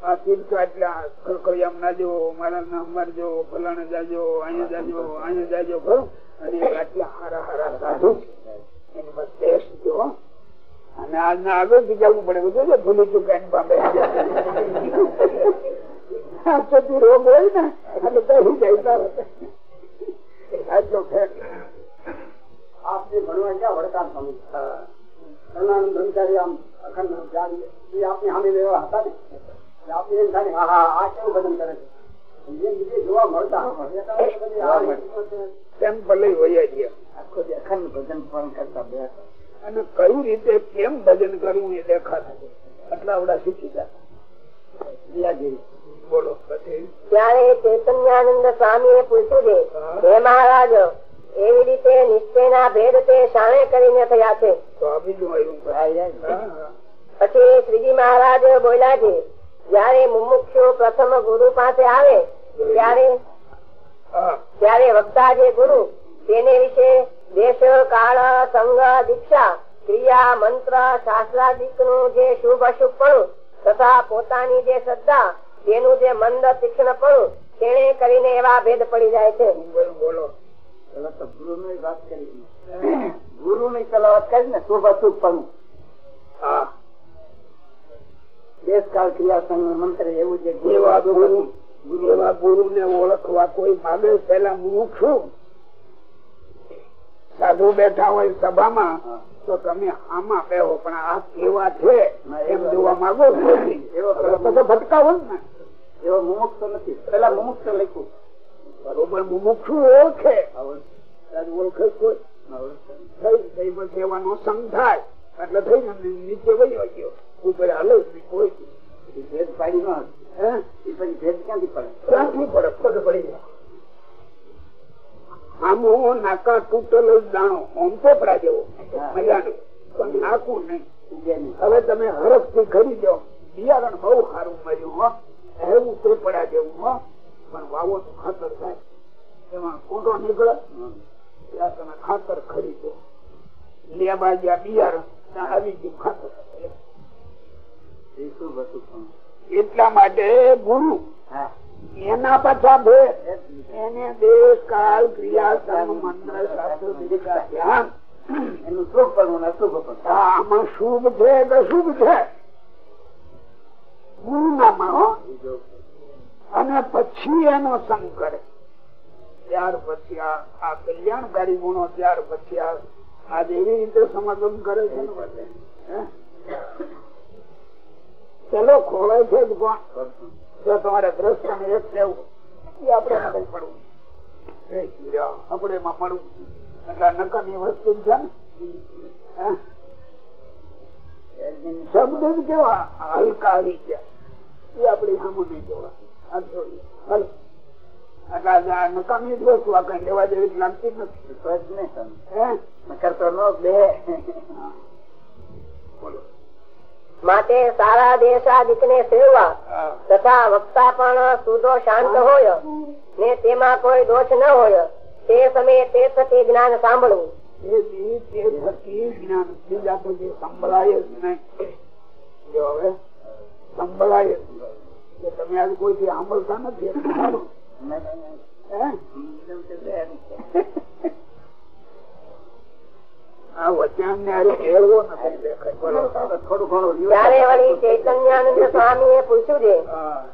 આ તીર્થ આટલા ખડખડિયામ ના જો મારા નામ મારજો ફલાણે જાજો અહીંયા જાજો અહીંયા જાજો, ખરું અને આટલા હારા હારા અને આજના આગળ જવું પડે. બધું ભૂલી ચુકાઈ પામે આટલો રોગ હોય ને એટલે કહી જાય. આટલો ફેર આપને ભણવા ગયા વડતાલ સ્વામી. કરુણાનંદ બ્રહ્મચારી આમ અખંડ જાણી એ આપની સામે લેવા હતા ને? એટલે એમ થાય હા હા આ કેવું ભજન કરે છે? જોવા મળતા સેમ્પલ હોય અખંડ ભજન પણ કરતા બે અને કઈ રીતે કેમ ભજન કરવું એ દેખાતું. એટલા આવડા શીખી ગયા. બોલો. પછી? ત્યારે ચૈતન્યાનંદ સ્વામી એ પૂછ્યું છે હે. મહારાજ એવી રીતે નિશ્ચયના ભેદ તે શાણે કરીને થયા છે? તો આ બીજું આવ્યું. હા, હા. પછી શ્રીજી મહારાજ બોલ્યા છે જયારે મુમુક્ષુ પ્રથમ ગુરુ પાસે આવે ત્યારે. ત્યારે વક્તા જે ગુરુ તેને વિશે દેશ કાળ સંગ દીક્ષા ક્રિયા મંત્ર શાસ્ત્રાદિકનું જે શુભ અશુભ તથા પોતાની જે શ્રદ્ધા તેનું જે મંદ તીક્ષ્ણ પણ તેને કરીને એવા ભેદ પડી જાય છે. બોલો, ગુરુ ની વાત કરી. ગુરુ ની કરી શુભ અશુભ પણ દેશ કાળ ક્રિયા સંઘ મંત્ર એવું છે ગુરુ ગુરુ ને ઓળખવા કોઈ માગે પેલા મુમુક્ષુ સાધુ બેઠા હોય સભામાં તો તમે આમાં બેહો. પણ આ કેવા છે એમ જોવા માંગો એવો ભટકાવો ને? એવો મુમુક્ષ નથી. પેલા મુમુક્ષ લખ્યું. બરોબર મુમુક્ષુ ઓળખે. ઓળખે કોઈ. થઈ થઈ થાય. એટલે થઈ નીચે વહી ગયો. ઉપર હાલ કોઈ ભેદ પાડી ન હે? એ પછી ભેદ ક્યાંથી પડે? ક્યાંથી પડે? પગ પડી જાય. આમ નાકા તૂટેલ દાણો. ઓમ પોપડા જેવો મજાનો પણ નાકું નહીં. હવે તમે હરફથી ખરીદો બિયારણ બહુ સારું મળ્યું હો. એવું પોપડા જેવું હો. પણ વાવો તો ખાતર થાય. એમાં કોટો નીકળે? ત્યાં તમે ખાતર ખરીદો લેવા ગયા બિયારણ. ત્યાં આવી ગયું ખાતર. એટલા માટે ગુરુ હા. એના પાછા ભેદ એને દેશ કાળ ક્રિયા કર્મ મંત્ર શાસ્ત્ર ધ્યાન. એનું શુભ પણ અને અશુભ પણ. આમાં શુભ છે કે શુભ છે. ગુરુ નામાં હો. અને પછી એનો સંગ કરે ત્યાર પછી આ કલ્યાણકારી ગુણો ત્યાર પછી આ એવી રીતે સમાગમ કરે છે ને બધે? ચલો ખોળે છે જ કોણ જો તમારે દ્રષ્ટા ને એક લેવું એ આપણે નથી પડવું આપણે એમાં મળવું એટલે નકામી વસ્તુ છે ને? શબ્દ જ કેવા હલકા આવી ગયા. એ આપડી સામું નહીં જોવા નકામી જ વસ્તુ આ કઈ લેવા જેવી લાગતી નથી. તો જ નહીં તમે. હે? નકર તો નો બે. બોલો. માટે સારા દેશાદિક ને સેવવા તથા વક્તા પણ સુધો શાંત હોય ને તેમાં કોઈ દોષ ન હોય. તે સમયે તે થકી જ્ઞાન સાંભળવું. સાંભળાય જ [LAUGHS]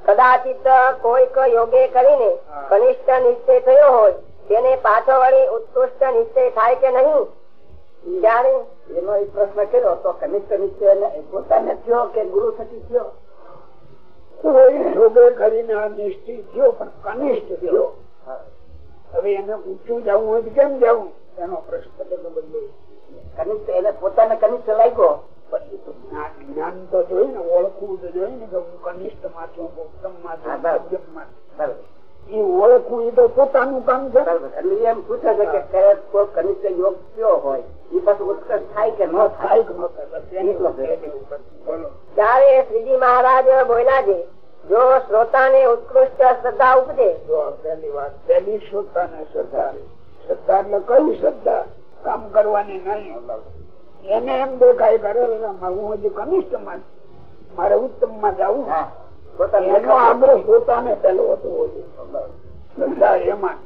કદાચિત કોઈક યોગે કરીને કનિષ્ઠ નિશ્ચય થયો હોય તેને પાછો વળી ઉત્કૃષ્ટ નિશ્ચય થાય કે નહીં? ત્યારે એનો એક પ્રશ્ન કર્યો તો કનિષ્ઠ નિશ્ચય પોતાને થયો કે ગુરુ થકી થયો? કોઈ જોગે કરીને આ નિશ્ચિત થયો પણ કનિષ્ઠ થયો. હવે એને ઊંચું જવું હોય કેમ જવું? એનો પ્રશ્ન કનિષ્ઠ એને પોતાને કનિષ્ઠ લાગ્યો. જ્ઞાન તો જોઈ ને ઓળખવું તો જોઈ ને કે હું કનિષ્ઠમાં છું ઉત્તમમાં છું હા, માં એ ઓળખવું એ તો પોતાનું કામ છે. એટલે એમ પૂછે છે કે કયા કોઈ કનિષ્ઠ યોગ કયો હોય? એ પાછું ઉત્કર્ષ થાય કે ન થાય? કે ન ત્યારે શ્રીજી મહારાજ બોલ્યા છે જો શ્રોતાને ઉત્કૃષ્ટ શ્રદ્ધા ઉપજે. પહેલી વાત પહેલી શ્રદ્ધા ને શ્રદ્ધા. શ્રદ્ધા એટલે કઈ શ્રદ્ધા? કામ કરવાની નહીં. એને એમ દેખાય કરે હું હજી કનિષ્ઠમાં મારે ઉત્તમમાં જવું એનો આગ્રહ પોતાને પેલો હતો એમાં.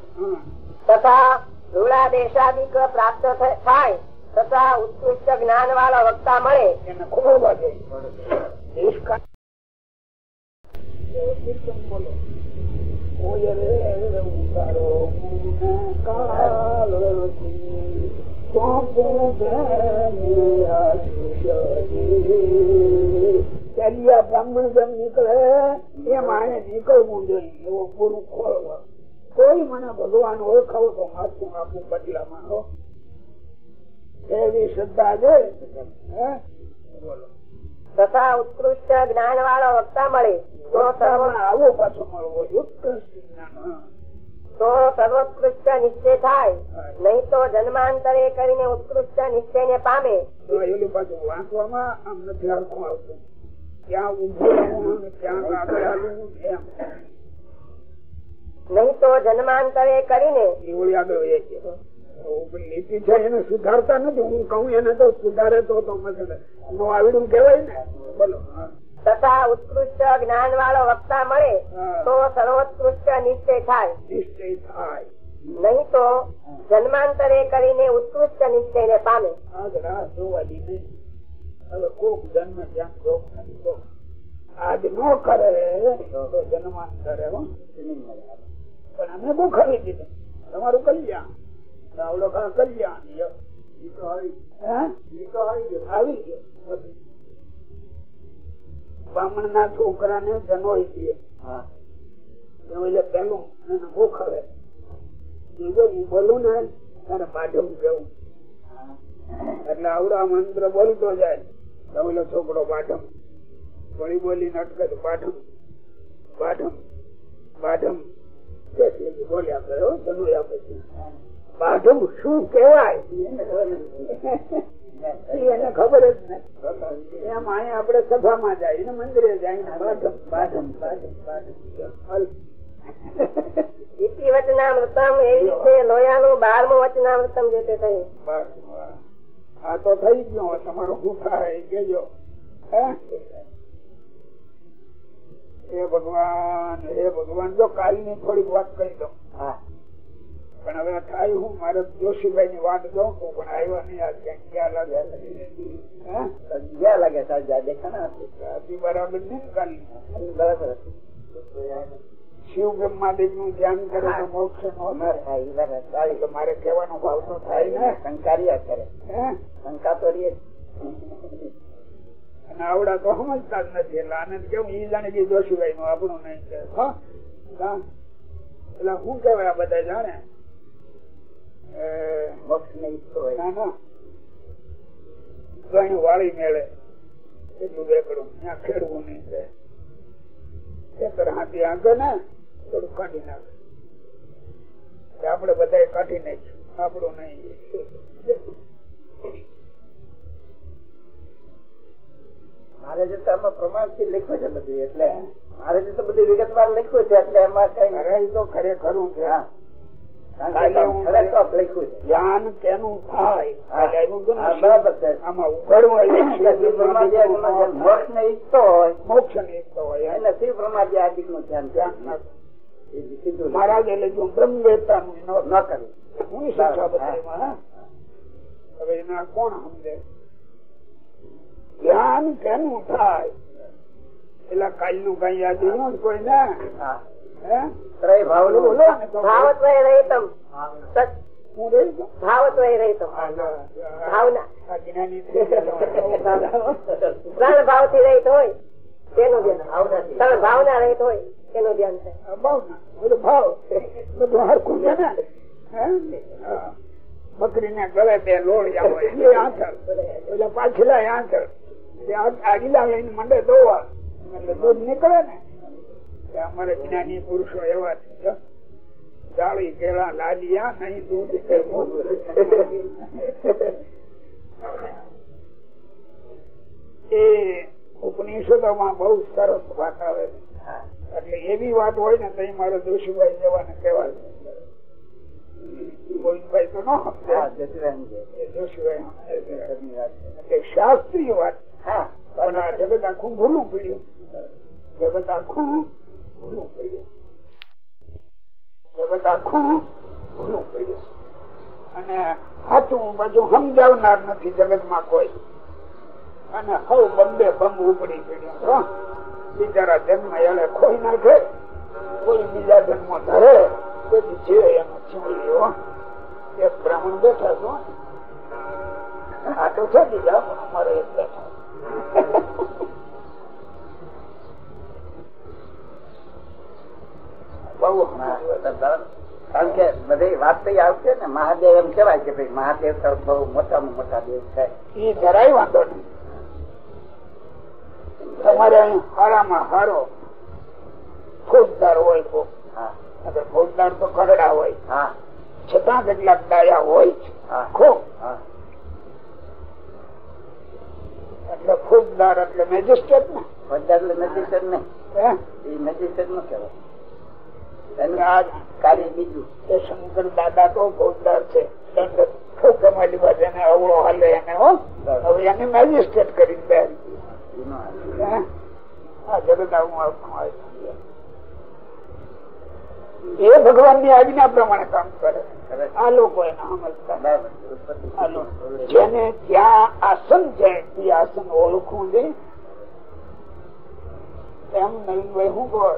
તથા ધૂળા દેશાદિક પ્રાપ્ત થાય તથા ઉત્કૃષ્ટ જ્ઞાન વાળા વક્તા મળે. એને ખૂબ બોલો બ્રાહ્મણ જેમ નીકળે એમ માણે નીકળવું જોઈએ એવો પૂરું ખોળવા કોઈ મને ભગવાન ઓળખાવો તો માથું આપું બદલામાં હો. એવી શ્રદ્ધા છે? બોલો તથા ઉત્કૃષ્ટ જ્ઞાન વાળો વક્તા મળે. તો ઉત્કૃષ્ટ જ્ઞાન તો સર્વોત્કૃષ્ટ નિશ્ચય થાય. નહીં તો જન્માંતરે કરીને ઉત્કૃષ્ટ નિશ્ચય ને પામે. તો એલું વાંચવામાં આમ નથી હરખું આવતું. ત્યાં ઉભું ત્યાં આગળ હાલવું એમ. નહીં તો જન્માંતરે કરીને આગળ લીટી છે એને સુધારતા નથી. હું કહું એને તો સુધારે તો આવડું કેવાય ને. બોલો. તથા ઉત્કૃષ્ટ જ્ઞાન વાળો વક્તા મળે તો સર્વોત્કૃષ્ટ નિશ્ચય થાય. નિશ્ચય થાય. નહીં તો જન્માંતરે કરીને ઉત્કૃષ્ટ નિશ્ચય ને પામે હવે કોક જન્મ જ્યાં જોગ નથી આજ નો કરે તો જન્માંતરે પણ અમે બહુ ખરી દીધું. તમારું કલ્યાણ. આવડો કા કલ્યાણ આવી ગયો. બ્રાહ્મણ ના છોકરા ને જનોઈ દે એટલે પેલું એને બહુ ખરે બીજો બોલું ને તારે બાઢમ જવું એટલે આવડા મંત્ર બોલતો જાય. તો છોકરો પાઠમ બોલી બોલી અટકે પાઠમ પાઠમ પાઠમ બોલ્યા કર્યો હો, ધનુય બાઢમ શું કેવાય એને ખબર જ નથી એમ અહીંયા આપડે સભામાં જાય ને મંદિરે જાય બાઢમ બાઢમ બાઢમ બાઢમ હાલ. એવી રીતે લોયાનું બારમું વચનામૃતમ જે તે થયું. આ તો થઈ ગયો તમારો શું થાય કેજો હે? ભગવાન હે ભગવાન જો કાલની થોડીક વાત કહી દઉં હા પણ હવે થાય હું મારે જોશીભાઈ ની વાત દઉં છું પણ આવ્યા નહીં આ ક્યાંક ક્યાં લાગે? ગયા લાગે સાહેબ દેખાના બરાબર ને કાલની બરાબર. શિવ બ્રહ્માદેવનું ધ્યાન કરે તો મોક્ષ નો થાય મારે કહેવાનો ભાવ તો થાય ને? શંકાર્યા કરે? શંકા તો રે અને આવડા તો સમજતા જ નથી એટલે આને કેવું ઈ જાણે કે જોશીભાઈ નું આપણું નહીં. એટલે શું કેવાય આ બધા જાણે? વાળી મેળે છે કાઢી નાખે આપડે બધા મારે જતા આમાં પ્રમાણથી લખ્યું છે બધું, એટલે મારે જતા બધી વિગતવાર લખ્યું છે, એટલે એમાં કઈ તો ખરેખરું છે? હા હું થાય. આમાં ઉઘડવું મોક્ષ ને ઈચ્છતો હોય. મોક્ષની હોય બ્રહ્માજી આદિકનું ધ્યાન ધ્યાન મહારાજ એટલે જો ન હું. હવે એના કોણ સમજે? ધ્યાન કેનું થાય. એટલે કાલનું કઈ યાદ કોઈ ને ને ભાવત્વય રહિતમ. રહી ભાવ તો એ ભાવના. પ્રાણ ભાવથી રહીત હોય તેનું ધ્યાન તમે ભાવના રહીત હોય તેનું ધ્યાન થાય. ભાવ. બધું હરખું છે ને? હે? હા. બકરીને ગળે બે લોળિયા હોય એ આંચળ એટલે પાછલા આંચળ તે આ- લઈને મંડે દોવા. એટલે દૂધ નીકળે ને અમારે જ્ઞાની પુરુષો એવા છે. જાળી કેળા લાલિયા નહીં દૂધ એ ઉપનિષદોમાં બહુ સરસ વાત આવે છે. એટલે એવી વાત હોય ને તો મારે જોશીભાઈ જવાને કહેવાય. ગોવિંદભાઈ તો ન જોશીભાઈ શાસ્ત્રીય વાત. પણ આ જગત આખું ભૂલું પડ્યું. જગત આખું ભૂલું પડ્યું જગત અને સાચું બાજુ સમજાવનાર નથી જગતમાં કોઈ. અને હવ બંને બમ ઉપડી પડ્યું. બિચારા જન્મ એને ખોઈ નાખે. કોઈ બીજા જન્મ ધરે. કોઈ છે એનું એક બ્રાહ્મણ બેઠા છો. આ તો છે બીજા અમારે બેઠા. બહુ કારણ કે બધી વાત થઈ આવશે ને મહાદેવ એમ કેવાય કે ભાઈ મહાદેવ તો બહુ મોટામાં મોટા દેવ છે. એ જરાય વાંધો નહીં. તમારે અહીં હારામાં હારો ફોજદાર હોય તો. ફોજદાર તો ખરડા હોય. હા. છતાં કેટલાક ડાયા હોય છે હા. એટલે ફોજદાર એટલે મેજિસ્ટ્રેટ ને. ફોજદાર એટલે મેજિસ્ટ્રેટ હે? એ મેજિસ્ટ્રેટનું કહેવાય. એટલે આ કાર્ય બીજું એ શંકર દાદા તો ફોજદાર છે. આ જગત આવું કરે. આ લોકો. જેને ત્યાં આસન છે, એ આસન ઓળખવું છે એમ નવીનભાઈ શું કહો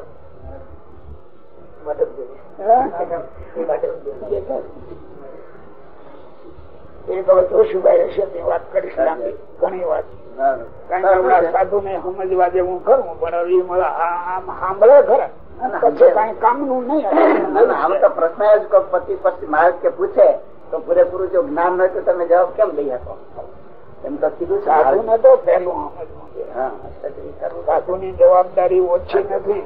સાધુ ને સમજવા જેવું ખરું પણ હવે ઈ મને આ- આમ સાંભળે ખરા પછી કઈ કામનું નહીં ના, ના, આમ તો પ્રશ્ન એ જ પતિ પત્ની મહારાજ કે પૂછે તો પૂરેપૂરું જો જ્ઞાન હોય તો તમે જવાબ કેમ લઈ શકો એમ તો કીધું સાધુ ને તો કરવું. સાધુ ની જવાબદારી ઓછી નથી.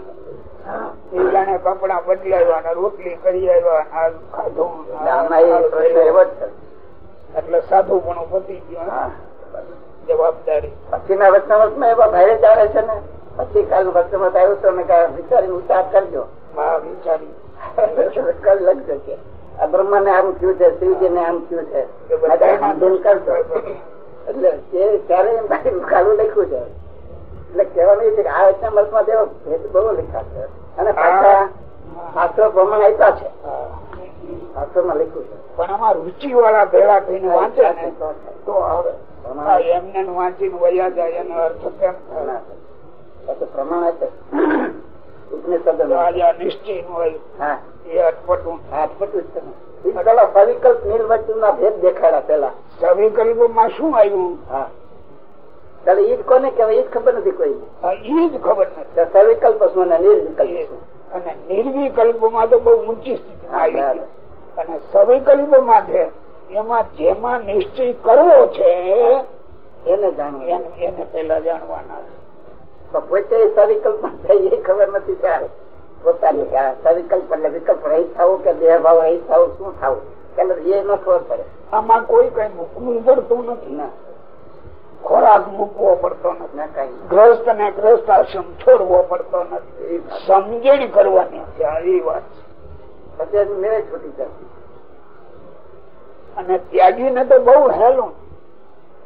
એ જાણે કપડા બદલાવ્યા ને રોટલી કરી આવ્યા ખાધું એટલે જ સાધુ પણ પતી ગયું જવાબદારી. પછીના વચનામૃતમાં એવા ભાઈ જ આવે છે ને પછી કાલ વચનામૃત આવ્યું તો મેં ઉતાર કરજો. માં વિચારી. કાલ લખજો કે આ બ્રહ્મા ને આમ થયું છે શિવજી ને આમ થયું છે. એટલે લખ્યું છે. એટલે કહેવાનું એ છે કે આ વચનામૃત મતમાં તેઓ ભેદ બહુ લખ્યા છે. અને પાછા શાસ્ત્રો પ્રમાણ આપ્યા છે. શાસ્ત્રોમાં લખ્યું છે. પણ આમાં રુચિ વાળા ભેળા થઈને વાંચે ને તો આવે એમને વાંચીને વયા જાય એનો અર્થ કેમ થાય? પ્રમાણ છે. ઉપનિષદ તો આજે આ નિશ્ચયનું હોય હા. એ અટપટું. અટપટું જ. પેલા સવિકલ્પ નિર્વચન ના ભેદ દેખાડ્યા પેલા સવિકલ્પમાં શું આવ્યું? હા. ચાલો ઈ જ કોને કહેવાય? ઈ જ ખબર નથી કોઈ. ઈ જ ખબર નથી. સર્વિકલ્પ શું અને નિર્વિકલ્પ અને નિર્વિકલ્પમાં તો બહુ ઊંચી સ્થિતિ. આવી અને સવિકલ્પમાં છે એમાં જેમાં નિશ્ચય કરવો છે એને જાણવું એને પેલા જાણવાના પોતે સવિકલ્પ થાય એ ખબર નથી ત્યારે પોતાની સવિકલ્પ એટલે વિકલ્પ રહી થવું કે દેહ ભાવ રહી થવું શું થવું? એટલે એ ન ખબર પડે. આમાં કોઈ કઈ મૂકવું પડતું નથી. ના. ખોરાક મૂકવો પડતો નથી. ના ગ્રસ્ત ને ગ્રસ્ત આશ્રમ છોડવો પડતો નથી. સમજણ કરવાની છે એ વાત છે. અને ત્યાગી ને તો બહુ હેલું.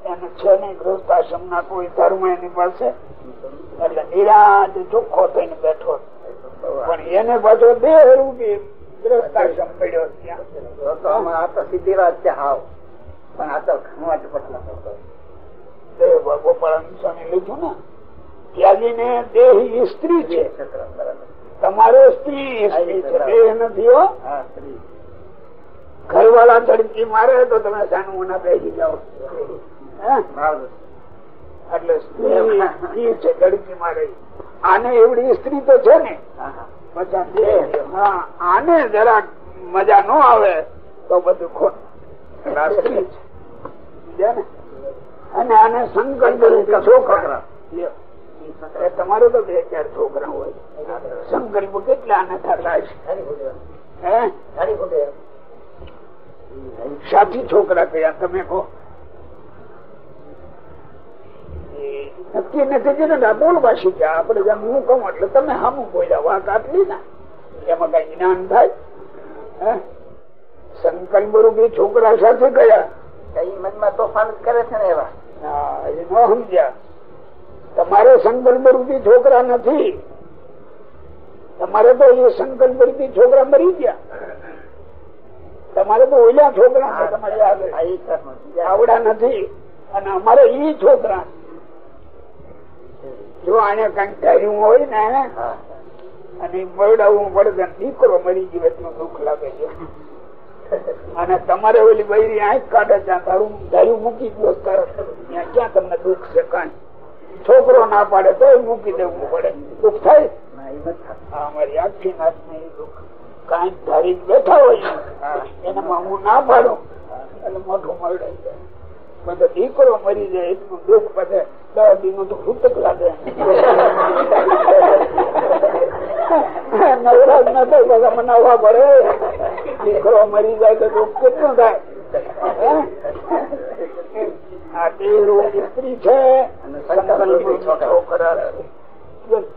એને છે નહીં ગ્રસ્ત આશ્રમ ના કોઈ ધર્મ એની પાસે એટલે નિરાજ ચોખ્ખો થઈને બેઠો પણ એને પાછો દેહ રૂપી ગ્રસ્ત આશ્રમ પડ્યો ત્યાં. આ તો સીધી વાત છે હાવ. પણ આ તો ઘણો જ પટલા ગોપાળાનંદ સ્વામી લીધું ને ત્યાગી ને દેહ સ્ત્રી છે. તમારે સ્ત્રી સ્ત્રી છે. દેહ નથી હો. ઘરવાળા ધડકી મારે તો તમે જાણવું ના બેસી જાઓ એટલે સ્ત્રી છે ધડકી મારે. આને એવડી સ્ત્રી તો છે ને. આને જરા મજા ન આવે તો બધું ખોટ. સ્ત્રી છે ને? અને આને સંકલ્પ છોકરા. તમારે તો બે ચાર છોકરા હોય. સંકલ્પ કેટલા આને થતા સાથી છોકરા કયા તમે કહો. નક્કી નથી કે ને બોલવા શીખ્યા આપડે જેમ હું કહું એટલે તમે હામું બોલ્યા વાત આટલી ને. એમાં કઈ જ્ઞાન થાય? સંકલ્પ રૂપી છોકરા સાથે ગયા. મનમાં તોફાન કરે છે ને એવા? હા, એ ન સમજ્યા. તમારે સંકલ્પ રૂપી છોકરા નથી. તમારે તો એ સંકલ્પ રૂપી છોકરા મરી ગયા. તમારે તો ઓલા છોકરા છે તમારી આગળ. આવડા નથી. અને અમારે ઈ છોકરા. જો આને કંઈક ધાર્યું હોય ને અને મરડાવું પડે દીકરો મરી ગયો એટલું દુઃખ લાગે છે. અને તમારે ઓલી બૈરી આંખ કાઢે ત્યાં તારું ધાર્યું મૂકી દો ત્યાં ક્યાં તમને દુઃખ છે કઈ? છોકરો ના પાડે તો મૂકી દેવું પડે. દુઃખ થાય? નથી અમારી આખી નાત દુઃખ. કઈ ધારી બેઠા હોય. એનામાં હું ના પાડું. એટલે મોઢું મળે બધો દીકરો મરી જાય એટલું દુઃખ પછી દસ દિન તો ફૂટક લાગે. નવરાજ ન થાય બધા મનાવવા પડે. દીકરો મરી જાય તો કેટલું થાય.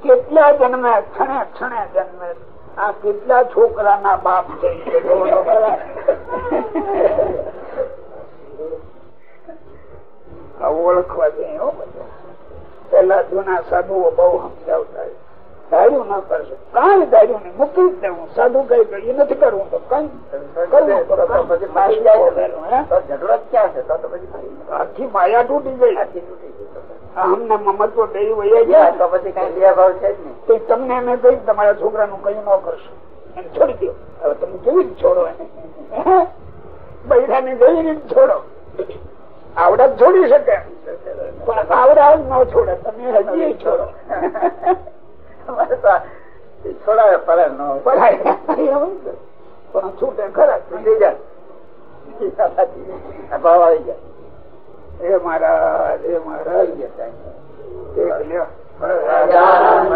કેટલા જન્મે ક્ષણે ક્ષણે જન્મે. આ કેટલા છોકરા ના બાપ છે ઓળખવા જોઈએ. પેલા જૂના સાધુઓ બહુ સમજાવતા ધાર્યું ન કરશો. કઈ ધાર્યું નહીં. મૂકી જ દેવું. સાધુ કઈ કઈ નથી કરવું તો કઈ તો તો? તો તો તો. આખી માયા તૂટી ગઈ. તો. અમને મમત્વ દેવી વયા ગયા તો પછી કઈ બે ભાવ છે જ નહીં. તમને એને કહી તમારા છોકરાનું કયું ન કરશો. એને છોડી દો હવે તમે કેવી રીતે છોડો એને? બૈરાને કેવી રીતે છોડો. આવડા છોડી શકે. પણ આવડા જ ન છોડે તમે હજી છોડો. છોડાવે પડે ન પડાય. પણ છૂટે ખરા? છૂટી જાય ભાવ આવી જાય એ મારા એ મારા આવી ગયા રાજા